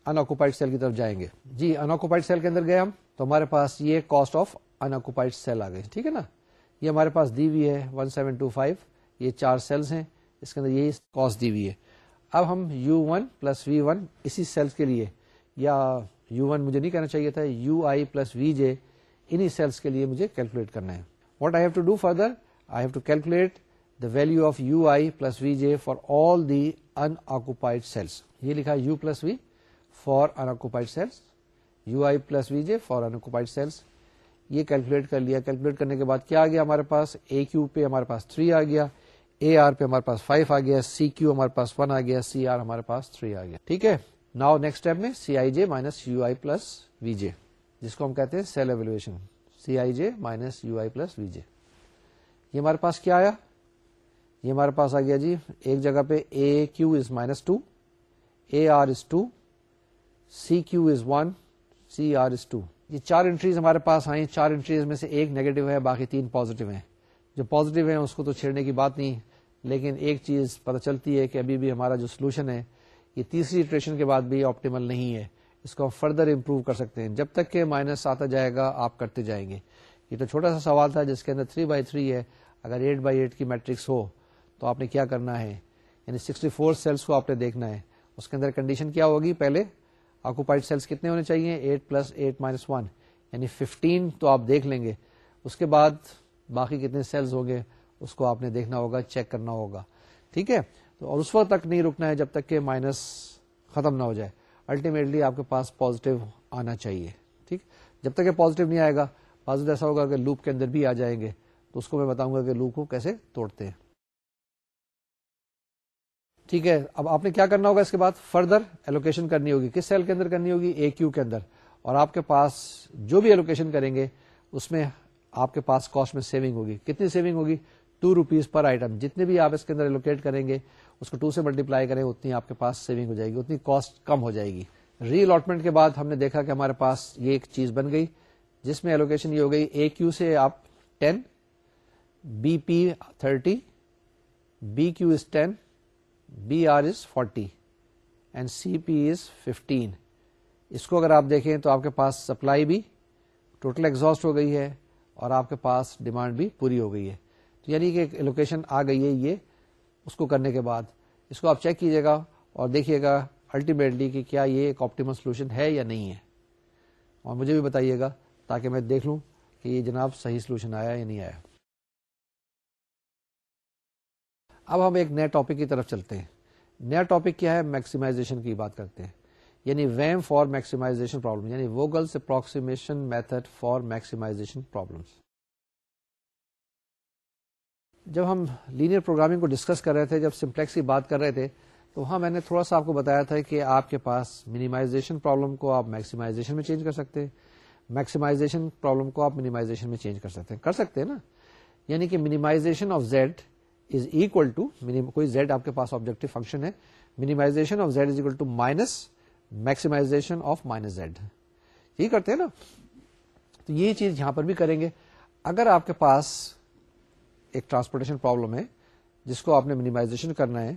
انکوپائڈ سیل کی طرف جائیں گے۔ جی انکوپائڈ سیل کے اندر گئے ہم، تو ہمارے پاس یہ کاسٹ آف انکوپائڈ سیل آ گئے۔ ٹھیک ہے نا؟ یہ ہمارے پاس دی ہوئی ہے ون سیون ٹو فائیو یہ چار سیلس ہیں۔ اس کے اندر یہی کاسٹ دی ہوئی ہے۔ اب ہم U one plus V one اسی سیلس کے لیے، یا یو ون مجھے نہیں کہنا چاہیے تھا، یو آئی پلس وی جے انہیں سیلس کے لیے مجھے کیلکولیٹ کرنا ہے۔ What I have to do further I have to calculate the value of U I plus V J for all the unoccupied cells یہ لکھا U plus V for unoccupied cells U I plus V J for unoccupied cells یہ calculate کر لیا۔ Calculate کرنے کے بعد کیا آ گیا ہمارے پاس؟ اے کیو پہ ہمارے پاس تھری آ گیا۔ اے آر پہ ہمارے پاس فائیو آ گیا۔ سی کیو ہمارے پاس ون آ گیا۔ سی آر ہمارے پاس تھری آ گیا۔ ٹھیک ہے؟ ناؤ نیکسٹ اسٹیپ میں C I J minus U I plus V J جس کو ہم کہتے ہیں cell evaluation C I J minus U I plus V J یہ ہمارے پاس کیا آیا؟ یہ ہمارے پاس آ گیا جی ایک جگہ پہ A Q is minus two A R is two C Q is one C R is two یہ چار انٹریز ہمارے پاس آئی چار انٹریز میں سے ایک نیگیٹو ہے، باقی تین پازیٹو ہیں. جو پازیٹو ہیں، اس کو تو چھیڑنے کی بات نہیں، لیکن ایک چیز پتہ چلتی ہے کہ ابھی بھی ہمارا جو سولوشن ہے یہ تیسری اٹریشن کے بعد بھی آپٹیمل نہیں ہے۔ اس کو ہم فردر امپروو کر سکتے ہیں۔ جب تک کہ مائنس آتا جائے گا، آپ کرتے جائیں گے۔ یہ تو چھوٹا سا سوال تھا جس کے اندر تھری بائی تھری ہے۔ اگر ایٹ بائی ایٹ کی میٹرکس ہو، تو آپ نے کیا کرنا ہے؟ یعنی سکسٹی فور سیلس کو آپ نے دیکھنا ہے۔ اس کے اندر کنڈیشن کیا ہوگی؟ پہلے آکوپائڈ سیلس کتنے ہونے چاہیے؟ Eight plus eight minus one یعنی ففٹین تو آپ دیکھ لیں گے۔ اس کے بعد باقی کتنے سیلز ہوں گے؟ اس کو آپ نے دیکھنا ہوگا چیک کرنا ہوگا۔ ٹھیک ہے؟ تو اور اس وقت تک نہیں رکنا ہے جب تک کہ مائنس ختم نہ ہو جائے۔ الٹیمیٹلی آپ کے پاس پازیٹو آنا چاہیے، ٹھیک؟ جب تک کہ پازیٹو نہیں آئے گا پازیٹو ایسا ہوگا کہ لوپ کے اندر بھی آ جائیں گے، تو اس کو میں بتاؤں گا کہ لوپ کو کیسے توڑتے ہیں۔ ٹھیک ہے، اب آپ نے کیا کرنا ہوگا اس کے بعد؟ فردر ایلوکیشن کرنی ہوگی۔ کس سیل کے اندر کرنی ہوگی؟ اے کیو کے اندر۔ اور آپ کے پاس جو بھی ایلوکیشن کریں گے، اس میں آپ کے پاس کاسٹ میں سیونگ ہوگی۔ کتنی سیونگ ہوگی؟ ٹو روپیز پر آئٹم جتنے بھی آپ اس کے اندر ایلوکیٹ کریں گے اس کو ٹو سے ملٹیپلائی کریں، اتنی آپ کے پاس سیونگ ہو جائے گی، اتنی کاسٹ کم ہو جائے گی۔ ری الاٹمنٹ کے بعد ہم نے دیکھا کہ ہمارے پاس یہ ایک چیز بن گئی، جس میں ایلوکیشن یہ ہو گئی اے کیو سے آپ ten B P thirty B Q is ten B R is forty and C P is fifteen اس کو اگر آپ دیکھیں تو آپ کے پاس سپلائی بھی ٹوٹل ایگزاسٹ ہو گئی ہے اور آپ کے پاس ڈیمانڈ بھی پوری ہو گئی ہے۔ تو یعنی کہ ایک لوکیشن آ گئی ہے، یہ اس کو کرنے کے بعد، اس کو آپ چیک کیجیے گا اور دیکھیے گا الٹیمیٹلی کہ کیا یہ ایک آپٹیمل سولوشن ہے یا نہیں ہے۔ اور مجھے بھی بتائیے گا تاکہ میں دیکھ لوں کہ یہ جناب صحیح سولوشن آیا یا نہیں آیا۔ اب ہم ایک نئے ٹاپک کی طرف چلتے ہیں۔ نیا ٹاپک کیا ہے؟ میکسیمائزیشن کی بات کرتے ہیں۔ یعنی ویم فار میکسیمائزیشن پرابلم یعنی Vogel's approximation method for maximization problem جب ہم لینئر پروگرامنگ کو ڈسکس کر رہے تھے، جب سمپلیکس کی بات کر رہے تھے، تو وہاں میں نے تھوڑا سا آپ کو بتایا تھا کہ آپ کے پاس منیمائزیشن پرابلم کو آپ میکسیمائزیشن میں چینج کر سکتے ہیں۔ میکسیمائزیشن پرابلم کو آپ منیمائزیشن میں چینج کر سکتے ہیں۔ کر سکتے ہیں نا؟ یعنی کہ minimization of Z is equal to کوئی زیڈ آپ کے پاس آبجیکٹو فنکشن ہے۔ Minimization of Z is equal to minus maximization of minus Z یہ کرتے ہیں نا؟ تو یہ چیز یہاں پر بھی کریں گے۔ اگر آپ کے پاس ایک ٹرانسپورٹیشن پرابلم ہے، جس کو آپ نے منیمائزیشن کرنا ہے،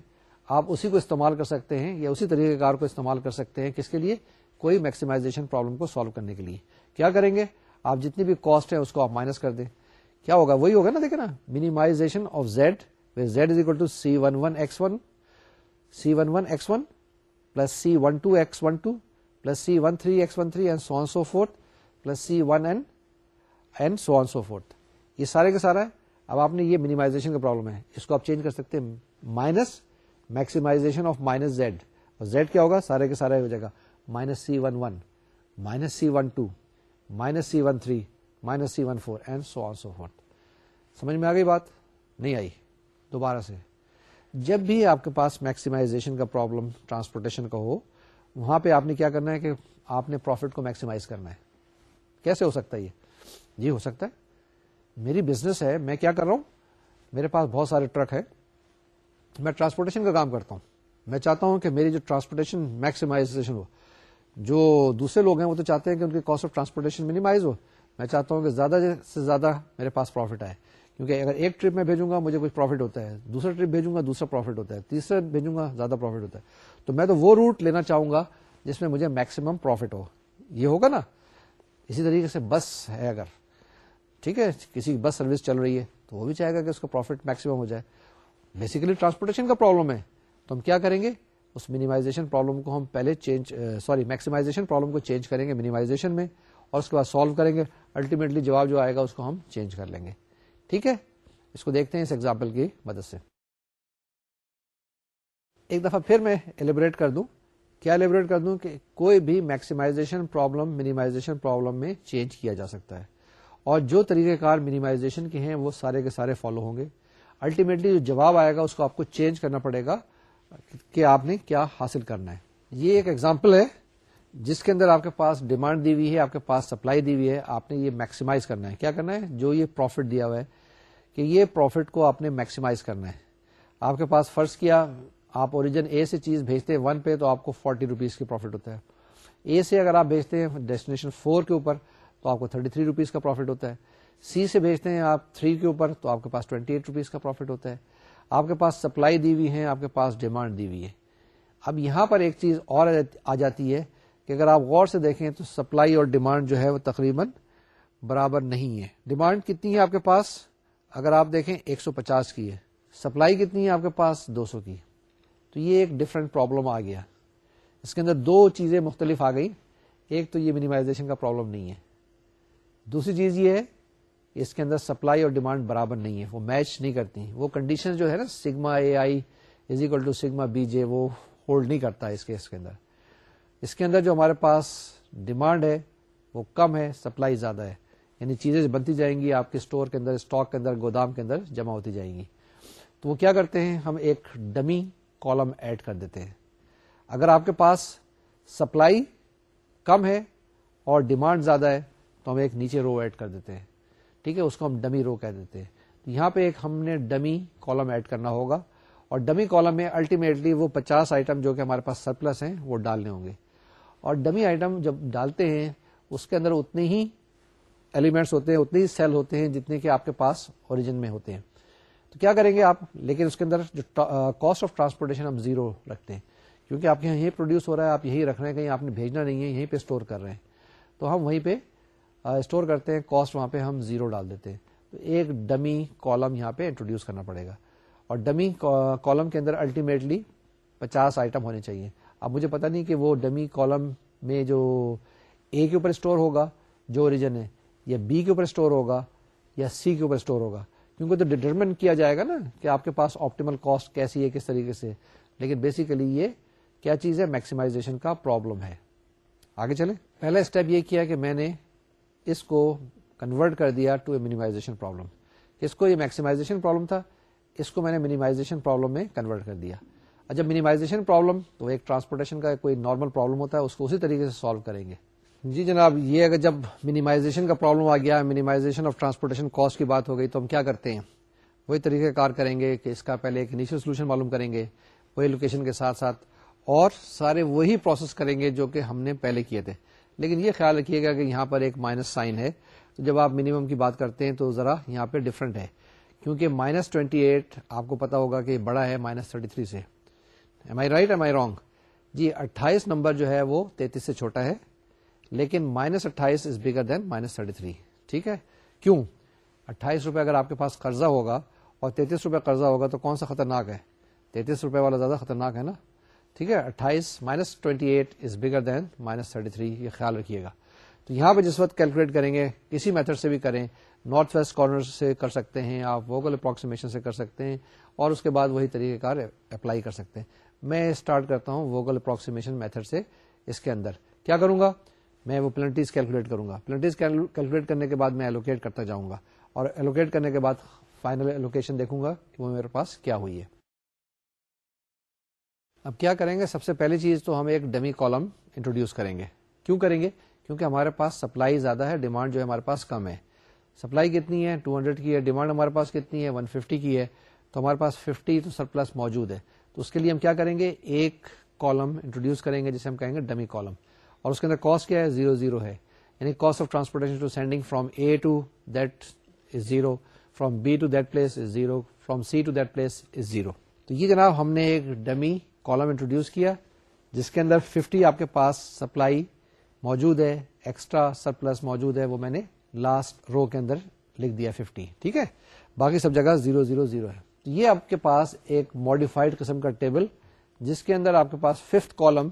آپ اسی کو استعمال کر سکتے ہیں یا اسی طریقے کار کو استعمال کر سکتے ہیں کس کے لیے؟ کوئی میکسیمائزیشن پرابلم کو سالو کرنے کے لیے۔ کیا کریں گے؟ آپ جتنی بھی کاسٹ ہے، اس کو آپ مائنس کر دیں۔ کیا ہوگا؟ وہی ہوگا نا، دیکھیں نا minimization of Z Z is equal to C one one X one C one one X one plus C one two X one two plus C one three X one three and so so forth plus C one N and so so forth یہ سارے کا سارا ہے۔ اب آپ نے یہ minimisation کا پرابلم ہے۔ اس کو آپ چینج کر سکتے ہیں۔ Minus maximization of minus Z اور زیڈ کیا ہوگا؟ سارے کے سارے ہو جائے گا۔ Minus C one one minus C one two minus C one three minus C one four and so on so forth سمجھ میں آ گئی بات؟ نہیں آئی۔ دوبارہ سے۔ جب بھی آپ کے پاس میکسیمائزیشن کا پرابلم ٹرانسپورٹیشن کا ہو، وہاں پہ آپ نے کیا کرنا ہے کہ آپ نے پروفٹ کو میکسیمائز کرنا ہے۔ کیسے ہو سکتا ہے یہ؟ جی ہو سکتا ہے۔ میری بزنس ہے، میں کیا کر رہا ہوں؟ میرے پاس بہت سارے ٹرک ہے میں ٹرانسپورٹیشن کا کام کرتا ہوں۔ میں چاہتا ہوں کہ میری جو ٹرانسپورٹیشن میکسیمائزیشن ہو۔ جو دوسرے لوگ ہیں، وہ تو چاہتے ہیں کہ ان کی کاسٹ آف ٹرانسپورٹیشن منیمائز ہو۔ میں چاہتا ہوں کہ زیادہ سے زیادہ میرے پاس پروفٹ آئے۔ کیونکہ اگر ایک ٹرپ میں بھیجوں گا، مجھے کچھ پروفٹ ہوتا ہے۔ دوسرا ٹرپ بھیجوں گا، دوسرا پروفٹ ہوتا ہے۔ تیسرا بھیجوں گا، زیادہ پروفٹ ہوتا ہے۔ تو میں تو وہ روٹ لینا چاہوں گا جس میں مجھے میکسیمم پروفٹ ہو۔ یہ ہوگا نا؟ اسی طریقے سے بس ہے اگر۔ ٹھیک ہے، کسی کی بس سروس چل رہی ہے تو وہ بھی چاہے گا کہ اس کا پروفٹ میکسیمم ہو جائے۔ بیسیکلی ٹرانسپورٹیشن کا پرابلم ہے۔ تو ہم کیا کریں گے؟ اس منیمائزیشن پرابلم کو ہم پہلے چینج سوری میکسیمائزیشن پرابلم کو چینج کریں گے منیمائزیشن میں اور اس کے بعد سالو کریں گے۔ الٹیمیٹلی جواب جو آئے گا اس کو ہم چینج کر لیں گے۔ ٹھیک ہے؟ اس کو دیکھتے ہیں اس ایگزامپل کی مدد سے۔ ایک دفعہ پھر میں ایلیبریٹ کر دوں۔ کیا ایلیبریٹ کر دوں کہ کوئی بھی میکسیمائزیشن پرابلم منیمائزیشن پرابلم میں چینج کیا جا سکتا ہے۔ اور جو طریقہ کار منیمائزیشن کے ہیں، وہ سارے کے سارے فالو ہوں گے. الٹیمیٹلی جو جواب آئے گا، اس کو آپ کو چینج کرنا پڑے گا کہ آپ نے کیا حاصل کرنا ہے. یہ ایک ایگزامپل ہے جس کے اندر آپ کے پاس ڈیمانڈ دی ہوئی ہے، آپ کے پاس سپلائی دی ہوئی ہے، آپ نے یہ میکسیمائز کرنا ہے. کیا کرنا ہے؟ جو یہ پروفٹ دیا ہوا ہے کہ یہ پروفٹ کو آپ نے میکسیمائز کرنا ہے. آپ کے پاس فرض کیا، آپ اوریجن اے سے چیز بھیجتے ہیں ون پہ، تو آپ کو فورٹی روپیز کی پروفٹ ہوتا ہے. اے سے اگر آپ بھیجتے ہیں ڈیسٹینیشن فور کے اوپر تو آپ کو تھرٹی تھری روپیز کا پروفٹ ہوتا ہے۔ سی سے بھیجتے ہیں آپ تھری کے اوپر تو آپ کے پاس ٹوینٹی ایٹ روپیز کا پروفٹ ہوتا ہے۔ آپ کے پاس سپلائی دی ہوئی ہے، آپ کے پاس ڈیمانڈ دی ہوئی ہے۔ اب یہاں پر ایک چیز اور آ جاتی ہے کہ اگر آپ غور سے دیکھیں تو سپلائی اور ڈیمانڈ جو ہے وہ تقریباً برابر نہیں ہے۔ ڈیمانڈ کتنی ہے آپ کے پاس؟ اگر آپ دیکھیں ایک سو پچاس کی ہے۔ سپلائی کتنی ہے آپ کے پاس؟ دو سو کی۔ تو یہ ایک ڈفرنٹ پرابلم آ گیا۔ اس کے اندر دو چیزیں مختلف آ گئی ایک تو یہ منیمائزیشن کا پرابلم نہیں ہے۔ دوسری چیز یہ ہے، اس کے اندر سپلائی اور ڈیمانڈ برابر نہیں ہے، وہ میچ نہیں کرتی وہ کنڈیشن جو ہے نا، sigma A I is equal to sigma B J, وہ ہولڈ نہیں کرتا اس کیس کے اندر۔ اس کے اندر جو ہمارے پاس ڈیمانڈ ہے، وہ کم ہے، سپلائی زیادہ ہے۔ یعنی چیزیں بنتی جائیں گی، آپ کے اسٹور کے اندر اسٹاک کے اندر، گودام کے اندر جمع ہوتی جائیں گی۔ تو وہ کیا کرتے ہیں؟ ہم ایک ڈمی کالم ایڈ کر دیتے ہیں۔ اگر آپ کے پاس سپلائی کم ہے اور ڈیمانڈ زیادہ ہے تو ہم ایک نیچے رو ایڈ کر دیتے ہیں۔ ٹھیک ہے، اس کو ہم ڈمی رو کہہ دیتے ہیں۔ یہاں پہ ایک ہم نے ڈمی کالم ایڈ کرنا ہوگا۔ اور ڈمی کالم میں الٹیمیٹلی وہ پچاس آئٹم جو کہ ہمارے پاس سرپلس ہیں، وہ ڈالنے ہوں گے۔ اور ڈمی آئٹم جب ڈالتے ہیں، اس کے اندر اتنے ہی ایلیمنٹس ہوتے ہیں، اتنے ہی سیل ہوتے ہیں جتنے کہ آپ کے پاس اوریجن میں ہوتے ہیں۔ تو کیا کریں گے آپ؟ لیکن اس کے اندر جو کاسٹ آف ٹرانسپورٹیشن ہم زیرو رکھتے ہیں۔ کیونکہ آپ کے یہاں یہی پروڈیوس ہو رہا ہے، آپ یہی رکھ رہے ہیں، کہیں آپ نے بھیجنا نہیں ہے، یہیں پہ اسٹور کر رہے ہیں۔ تو ہم وہیں پہ اسٹور کرتے ہیں کاسٹ وہاں پہ ہم زیرو ڈال دیتے ہیں۔ تو ایک ڈمی کالم یہاں پہ انٹروڈیوس کرنا پڑے گا۔ اور ڈمی کالم کے اندر الٹیمیٹلی پچاس آئٹم ہونے چاہیے۔ اب مجھے پتا نہیں کہ وہ ڈمی کالم میں جو اے کے اوپر اسٹور ہوگا، جو اوریجن ہے، یا بی کے اوپر اسٹور ہوگا، یا سی کے اوپر اسٹور ہوگا۔ کیونکہ تو ڈیٹرمن کیا جائے گا نا کہ آپ کے پاس آپٹیمل کاسٹ کیسی ہے، کس طریقے سے۔ لیکن بیسیکلی یہ کیا چیز ہے؟ میکسیمائزیشن کا پرابلم ہے۔ آگے چلے پہلا اسٹیپ یہ کیا کہ میں نے اس کو کنورٹ کر دیا ٹو اے مینیمائزیشن پرابلم اس کو یہ میکسیمائزیشن پرابلم تھا؟ اس کو میں نے منیمائزیشن پرابلم میں کنورٹ کر دیا. جب منیمائزیشن پرابلم تو ایک ٹرانسپورٹیشن کا کوئی نارمل پرابلم ہوتا ہے، اس کو اسی طریقے سے سالو کریں گے. جی جناب، یہ اگر جب منیمائزیشن کا پرابلم آ گیا منیمائزیشن آف ٹرانسپورٹیشن کاسٹ کی بات ہو گئی، تو ہم کیا کرتے ہیں؟ وہی طریقہ کار کریں گے کہ اس کا پہلے ایک انیشل سولوشن معلوم کریں گے، وہی لوکیشن کے ساتھ ساتھ، اور سارے وہی پروسیس کریں گے جو کہ ہم نے پہلے کیے تھے. لیکن یہ خیال رکھیے گا کہ یہاں پر ایک مائنس سائن ہے۔ تو جب آپ منیمم کی بات کرتے ہیں تو ذرا یہاں پہ ڈفرنٹ ہے۔ کیونکہ مائنس ٹوینٹی ایٹ آپ کو پتا ہوگا کہ بڑا ہے مائنس تھرٹی تھری سے۔ Am I right am I wrong جی اٹھائیس نمبر جو ہے وہ تینتیس سے چھوٹا ہے۔ لیکن مائنس اٹھائیس is bigger than minus thirty three ٹھیک ہے؟ کیوں؟ اٹھائیس روپے اگر آپ کے پاس قرضہ ہوگا اور تینتیس روپے قرضہ ہوگا تو کون سا خطرناک ہے؟ تینتیس روپے والا زیادہ خطرناک ہے نا؟ ٹھیک ہے؟ اٹھائیس minus twenty eight is bigger than minus thirty three یہ خیال رکھیے گا۔ تو یہاں پہ جس وقت کیلکولیٹ کریں گے کسی میتھڈ سے بھی کریں۔ نارتھ ویسٹ کارنر سے کر سکتے ہیں آپ ووگل اپروکسیمیشن سے کر سکتے ہیں۔ اور اس کے بعد وہی طریقہ کار اپلائی کر سکتے ہیں۔ میں اسٹارٹ کرتا ہوں ووگل اپروکسیمیشن میتھڈ سے اس کے اندر۔ کیا کروں گا؟ میں وہ پلنٹیز کیلکولیٹ کروں گا۔ پلنٹیز کیلکولیٹ کرنے کے بعد میں ایلوکیٹ کرتا جاؤں گا۔ اور ایلوکیٹ کرنے کے بعد فائنل ایلوکیشن دیکھوں گا کہ وہ میرے پاس کیا ہوئی ہے۔ اب کیا کریں گے؟ سب سے پہلی چیز تو ہم ایک ڈمی کالم انٹروڈیوس کریں گے۔ کیوں کریں گے؟ کیونکہ ہمارے پاس سپلائی زیادہ ہے، ڈیمانڈ جو ہے ہمارے پاس کم ہے۔ سپلائی کتنی ہے؟ 200 کی ہے، ڈیمانڈ ہمارے پاس کتنی ہے؟ 150 کی ہے۔ تو ہمارے پاس 50 تو سرپلس موجود ہے۔ تو اس کے لیے ہم کیا کریں گے؟ ایک کالم انٹروڈیوس کریں گے، جسے ہم کہیں گے ڈمی کالم۔ اور اس کے اندر کاسٹ کیا ہے؟ زیرو زیرو ہے۔ یعنی cost of transportation to sending from A to that is zero from B to that place is zero from C to that place is zero تو یہ جناب ہم نے ایک ڈمی کالم انٹروڈیوس کیا، جس کے اندر 50 آپ کے پاس سپلائی موجود ہے ایکسٹرا سرپلس موجود ہے، وہ میں نے لاسٹ رو کے اندر لکھ دیا 50 ٹھیک ہے؟ باقی سب جگہ زیرو زیرو زیرو ہے۔ یہ آپ کے پاس ایک ماڈیفائڈ قسم کا ٹیبل جس کے اندر آپ کے پاس ففتھ کالم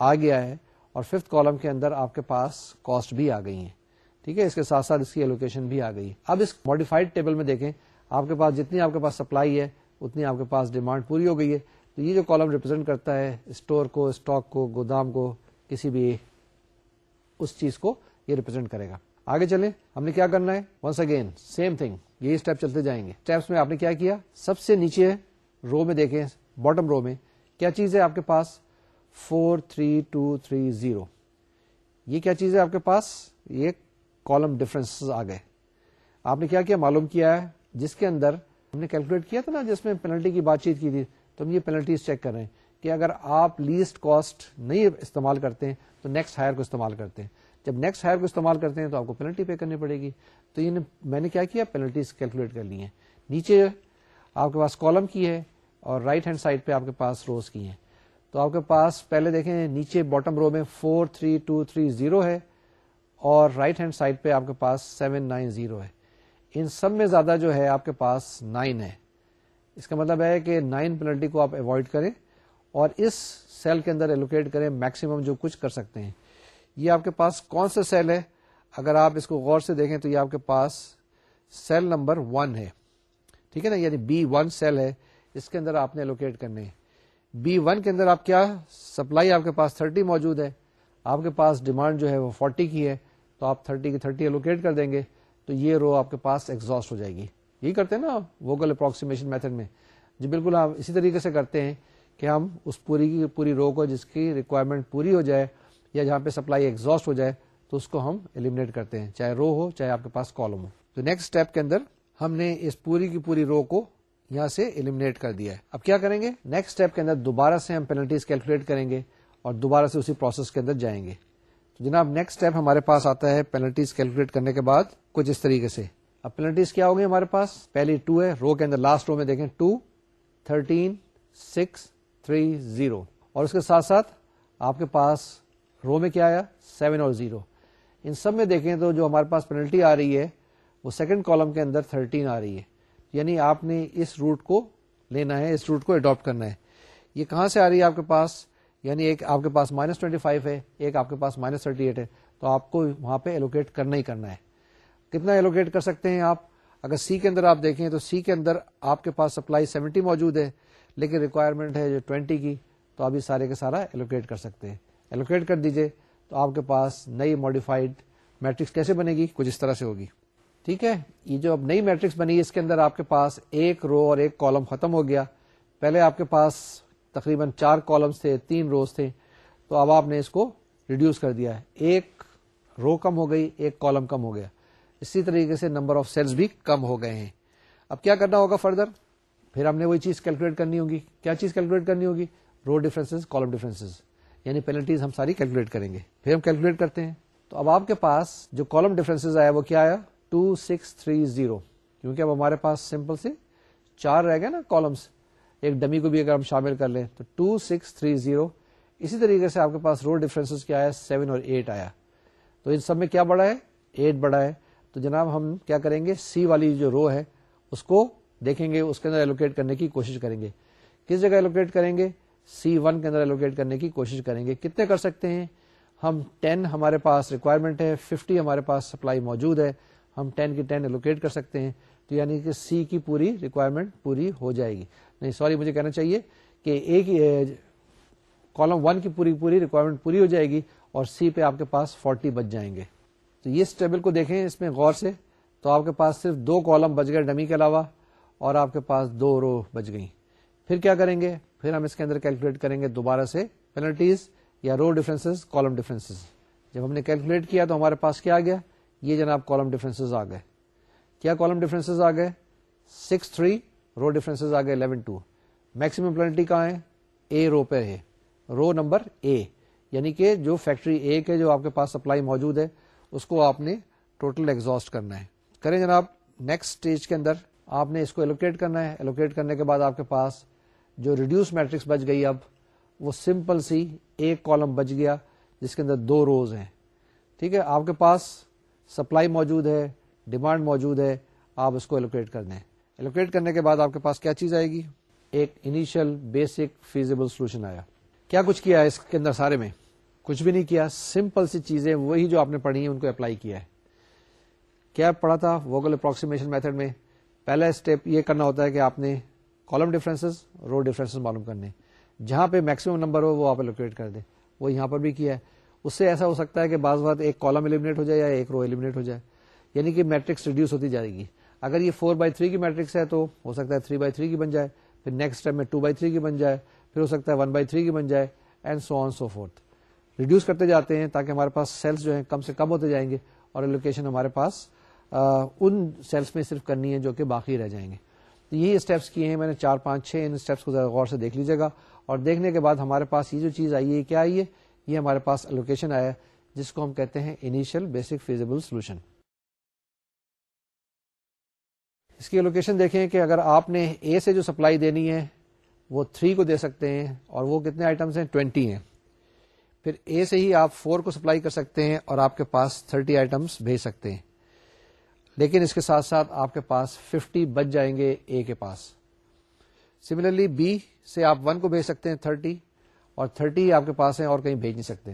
آ گیا ہے اور ففتھ کالم کے اندر آپ کے پاس کاسٹ بھی آ گئی ہیں۔ ٹھیک ہے؟ اس کے ساتھ ساتھ اس کی ایلوکیشن بھی آ گئی۔ اب اس ماڈیفائڈ ٹیبل میں دیکھیں، آپ کے پاس جتنی آپ کے پاس سپلائی ہے، اتنی آپ کے پاس ڈیمانڈ پوری ہو گئی ہے۔ تو یہ جو کالم ریپرزینٹ کرتا ہے اسٹور کو اسٹاک کو، گودام کو، کسی بھی اس چیز کو یہ ریپرزینٹ کرے گا۔ آگے چلیں، ہم نے کیا کرنا ہے؟ ونس اگین سیم تھنگ یہ اسٹیپ چلتے جائیں گے۔ اسٹیپس میں آپ نے کیا کیا؟ سب سے نیچے رو میں دیکھیں باٹم رو میں، کیا چیز ہے آپ کے پاس؟ Four three two three zero یہ کیا چیز ہے آپ کے پاس؟ یہ کالم ڈفرنس آ گئے۔ آپ نے کیا کیا؟ معلوم کیا ہے، جس کے اندر ہم نے کیلکولیٹ کیا تھا نا، جس میں پینلٹی کی بات چیت کی تھی۔ تو ہم یہ پینلٹیز چیک کر رہے ہیں کہ اگر آپ لیسٹ کاسٹ نہیں استعمال کرتے ہیں، تو نیکسٹ ہائر کو استعمال کرتے ہیں۔ جب نیکسٹ ہائر کو استعمال کرتے ہیں تو آپ کو پینلٹی پے کرنی پڑے گی۔ تو یہ میں نے کیا کیا؟ پینلٹیز کیلکولیٹ کر لی ہیں۔ نیچے آپ کے پاس کالم کی ہے اور رائٹ ہینڈ سائڈ پہ آپ کے پاس روز کی ہیں۔ تو آپ کے پاس پہلے دیکھیں، نیچے باٹم رو میں four three two three zero ہے اور رائٹ ہینڈ سائڈ پہ آپ کے پاس سیون نائن زیرو ہے۔ ان سب میں زیادہ جو ہے آپ کے پاس نائن ہے۔ اس کا مطلب ہے کہ نائن پینلٹی کو آپ اوائڈ کریں اور اس سیل کے اندر ایلوکیٹ کریں میکسیمم جو کچھ کر سکتے ہیں۔ یہ آپ کے پاس کون سا سیل ہے؟ اگر آپ اس کو غور سے دیکھیں تو یہ آپ کے پاس سیل نمبر ون ہے۔ ٹھیک ہے نا؟ یعنی بی ون سیل ہے۔ اس کے اندر آپ نے الوکیٹ کرنے بی ون کے اندر آپ کیا سپلائی آپ کے پاس تھرٹی موجود ہے۔ آپ کے پاس ڈیمانڈ جو ہے وہ فورٹی کی ہے۔ تو آپ تھرٹی کی تھرٹی الوکیٹ کر دیں گے۔ تو یہ رو آپ کے پاس ایگزاسٹ ہو جائے گی۔ یہی کرتے ہیں نا ووگل اپروکسیمیشن میتھڈ میں۔ جو بالکل آپ اسی طریقے سے کرتے ہیں کہ ہم اس پوری کی پوری رو کو جس کی ریکوائرمنٹ پوری ہو جائے یا جہاں پہ سپلائی ایگزاسٹ ہو جائے تو اس کو ہم ایلیمنیٹ کرتے ہیں، چاہے رو ہو، چاہے آپ کے پاس کالم ہو۔ تو نیکسٹ اسٹیپ کے اندر ہم نے اس پوری کی پوری رو کو یہاں سے ایلیمنیٹ کر دیا ہے۔ اب کیا کریں گے؟ نیکسٹ اسٹیپ کے اندر دوبارہ سے ہم پینلٹیز کیلکولیٹ کریں گے اور دوبارہ سے اسی پروسیس کے اندر جائیں گے۔ تو جناب نیکسٹ اسٹیپ ہمارے پاس آتا ہے پینلٹیز کیلکولیٹ کرنے کے بعد کچھ اس طریقے سے۔ اب پینلٹیز کیا ہوگی ہمارے پاس؟ پہلی ٹو ہے رو کے اندر لاسٹ رو میں دیکھیں two thirteen six three zero اور اس کے ساتھ ساتھ آپ کے پاس رو میں کیا آیا؟ سیون اور زیرو ان سب میں دیکھیں تو جو ہمارے پاس پینلٹی آ رہی ہے، وہ سیکنڈ کالم کے اندر تھرٹین آ رہی ہے۔ یعنی آپ نے اس روٹ کو لینا ہے، اس روٹ کو اڈاپٹ کرنا ہے۔ یہ کہاں سے آ رہی ہے آپ کے پاس؟ یعنی ایک آپ کے پاس مائنس ٹوینٹی فائیو ہے، ایک آپ کے پاس مائنس تھرٹی ایٹ ہے۔ تو آپ کو وہاں پہ ایلوکیٹ کرنا ہی کرنا ہے۔ کتنا ایلوکیٹ کر سکتے ہیں آپ؟ اگر سی کے اندر آپ دیکھیں تو سی کے اندر آپ کے پاس سپلائی سیونٹی موجود ہے، لیکن ریکوائرمنٹ ہے جو ٹوینٹی کی، تو آپ یہ سارے کے سارا ایلوکیٹ کر سکتے ہیں۔ ایلوکیٹ کر دیجیے تو آپ کے پاس نئی ماڈیفائڈ میٹرکس کیسے بنے گی؟ کچھ اس طرح سے ہوگی۔ ٹھیک ہے؟ یہ جو اب نئی میٹرکس بنی، اس کے اندر آپ کے پاس ایک رو اور ایک کالم ختم ہو گیا۔ پہلے آپ کے پاس تقریباً چار کالمس تھے، تین روز تھے۔ تو اب آپ نے اس کو ریڈیوس کر دیا ہے۔ ایک رو کم ہو گئی، ایک کالم کم ہو گیا۔ اسی طریقے سے نمبر آف سیلز بھی کم ہو گئے ہیں۔ اب کیا کرنا ہوگا فردر پھر ہم نے وہی چیز کیلکولیٹ کرنی ہوگی۔ کیا چیز کیلکولیٹ کرنی ہوگی؟ رو ڈیفرنس کالم ڈیفرنس یعنی پینلٹیز ہم ساری کیلکولیٹ کریں گے۔ پھر ہم کیلکولیٹ کرتے ہیں۔ تو اب آپ کے پاس جو کالم ڈیفرنس آیا وہ کیا آیا؟ ٹو سکس تھری زیرو کیونکہ اب ہمارے پاس سمپل سے چار رہ گئے نا کالمس ایک ڈمی کو بھی اگر ہم شامل کر لیں تو ٹو سکس تھری زیرو اسی طریقے سے آپ کے پاس رو ڈیفرنس کیا آیا؟ سیون اور ایٹ آیا۔ تو ان سب میں کیا بڑا ہے؟ ایٹ بڑا ہے۔ تو جناب ہم کیا کریں گے؟ سی والی جو رو ہے، اس کو دیکھیں گے، اس کے اندر ایلوکیٹ کرنے کی کوشش کریں گے۔ کس جگہ ایلوکیٹ کریں گے؟ سی ون کے اندر ایلوکیٹ کرنے کی کوشش کریں گے۔ کتنے کر سکتے ہیں؟ ہم ٹین ہمارے پاس ریکوائرمنٹ ہے ففٹی ہمارے پاس سپلائی موجود ہے۔ ہم ٹین کی ٹین ایلوکیٹ کر سکتے ہیں۔ تو یعنی کہ سی کی پوری ریکوائرمنٹ پوری ہو جائے گی۔ نہیں سوری مجھے کہنا چاہیے کہ ایک کالم ون کی پوری پوری ریکوائرمنٹ پوری ہو جائے گی اور سی پہ آپ کے پاس فورٹی بچ جائیں گے۔ تو یہ اس ٹیبل کو دیکھیں اس میں غور سے تو آپ کے پاس صرف دو کالم بچ گئے ڈمی کے علاوہ اور آپ کے پاس دو رو بچ گئی پھر کیا کریں گے؟ پھر ہم اس کے اندر کیلکولیٹ کریں گے دوبارہ سے پینلٹیز یا رو ڈیفرنس کالم ڈیفرنس جب ہم نے کیلکولیٹ کیا تو ہمارے پاس کیا آ گیا؟ یہ جناب کالم ڈیفرنس آ گئے۔ کیا کالم ڈیفرنس آ گئے؟ سکس تھری رو ڈیفرنس آ گئے الیون ٹو میکسیمم پلنٹی کہاں ہے؟ اے رو پہ ہے۔ رو نمبر اے یعنی کہ جو فیکٹری اے کے جو آپ کے پاس سپلائی موجود ہے اس کو آپ نے ٹوٹل ایگزاسٹ کرنا ہے۔ کریں جناب نیکسٹ اسٹیج کے اندر آپ نے اس کو ایلوکیٹ کرنا ہے۔ ایلوکیٹ کرنے کے بعد آپ کے پاس جو ریڈیوس میٹرکس بچ گئی اب، وہ سمپل سی ایک کالم بچ گیا، جس کے اندر دو روز ہیں۔ ٹھیک ہے؟ آپ کے پاس سپلائی موجود ہے ڈیمانڈ موجود ہے، آپ اس کو ایلوکیٹ کر دیں ایلوکیٹ کرنے کے بعد آپ کے پاس کیا چیز آئے گی؟ ایک انیشل بیسک فیزیبل سولوشن آیا۔ کیا کچھ کیا اس کے اندر سارے میں؟ کچھ بھی نہیں کیا سمپل سی چیزیں وہی جو آپ نے پڑھی ہیں، ان کو اپلائی کیا ہے۔ کیا پڑھا تھا ووگل اپروکسیمیشن میتھڈ میں؟ پہلا اسٹیپ یہ کرنا ہوتا ہے کہ آپ نے کالم ڈفرینس رو ڈفرینس معلوم کرنے۔ جہاں پہ میکسیمم نمبر ہو، وہ آپ الوکیٹ کر دیں۔ وہ یہاں پر بھی کیا ہے۔ اس سے ایسا ہو سکتا ہے کہ بعض بات ایک کالم ایلیمنیٹ ہو جائے یا ایک رو ایلیمنیٹ ہو جائے۔ یعنی کہ میٹرکس ریڈیوس ہوتی جائے گی۔ اگر یہ فور بائی تھری کی میٹرکس ہے تو ہو سکتا ہے تھری بائی تھری کی بن جائے۔ پھر نیکسٹ اسٹیپ میں ٹو بائی تھری کی بن جائے۔ پھر ہو سکتا ہے ون بائی تھری کی بن جائے۔ And so on so forth reduce کرتے جاتے ہیں تاکہ ہمارے پاس سیلس جو ہیں کم سے کم ہوتے جائیں گے اور لوکیشن ہمارے پاس ان سیلس میں صرف کرنی ہے جو کہ باقی رہ جائیں گے۔ تو یہی اسٹیپس کیے ہیں میں نے چار پانچ چھ، ان اسٹیپس کو ذرا غور سے دیکھ لیجیے گا اور دیکھنے کے بعد ہمارے پاس یہ جو چیز آئی ہے کیا آئی ہے؟ یہ ہمارے پاس لوکیشن آیا جس کو ہم کہتے ہیں انیشل بیسک فیزیبل سولوشن اس کی لوکیشن دیکھیں کہ اگر آپ نے اے سے جو سپلائی دینی ہے، وہ تھری کو دے سکتے ہیں اور وہ کتنے آئٹمس ہیں؟ ٹوینٹی ہیں۔ پھر اے سے ہی آپ فور کو سپلائی کر سکتے ہیں اور آپ کے پاس تھرٹی آئٹمس بھیج سکتے ہیں۔ لیکن اس کے ساتھ ساتھ آپ کے پاس ففٹی بچ جائیں گے اے کے پاس۔ سملرلی بی سے آپ ون کو بھیج سکتے ہیں تھرٹی اور تھرٹی آپ کے پاس ہیں اور کہیں بھیج نہیں سکتے۔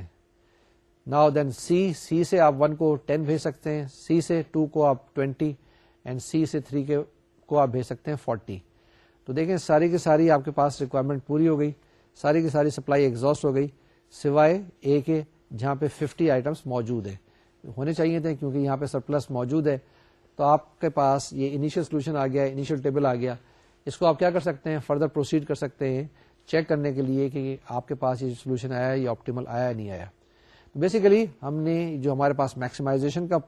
ناؤ دین سی سی سے آپ ون کو ٹین بھیج سکتے ہیں۔ سی سے ٹو کو آپ ٹوینٹی اینڈ سی سے تھری کے کو آپ بھیج سکتے ہیں فورٹی تو دیکھیں ساری کی ساری آپ کے پاس ریکوائرمنٹ پوری ہو گئی۔ ساری کی ساری سپلائی ایگزاسٹ ہو گئی۔ سوائے اے کے جہاں پہ ففٹی آئٹمس موجود ہے ہونے چاہیے تھے کیونکہ یہاں پہ سرپلس موجود ہے۔ تو آپ کے پاس یہ انیشل سولوشن آ گیا انیشل ٹیبل آ گیا۔ اس کو آپ کیا کر سکتے ہیں؟ فردر پروسیڈ کر سکتے ہیں چیک کرنے کے لیے کہ آپ کے پاس یہ سولوشن آیا یا آپٹیمل آیا نہیں آیا۔ بیسیکلی ہم نے جو ہمارے پاس میکسیمائزیشن کا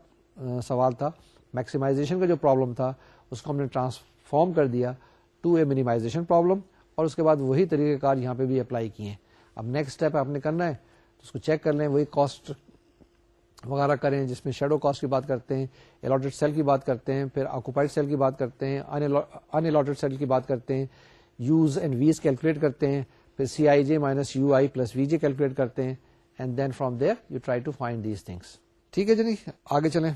سوال تھا میکسیمائزیشن کا جو پرابلم تھا، اس کو ہم نے ٹرانسفارم کر دیا ٹو اے مینیمائزیشن پرابلم اور اس کے بعد وہی طریقہ کار یہاں پہ بھی اپلائی کیے۔ اب نیکسٹ اسٹیپ آپ نے کرنا ہے تو اس کو چیک کر لیں، وہی کاسٹ وغیرہ کریں جس میں شیڈو کاسٹ کی بات کرتے ہیں الاٹڈ سیل کی بات کرتے ہیں، پھر آکوپائڈ سیل کی بات کرتے ہیں ان الاٹڈ سیل کی بات کرتے ہیں یوز اینڈ ویز کیلکولیٹ کرتے ہیں، پھر C I J minus U I plus V J calculate کرتے ہیں and then from there you try to find these things ٹھیک ہے جی آگے چلیں۔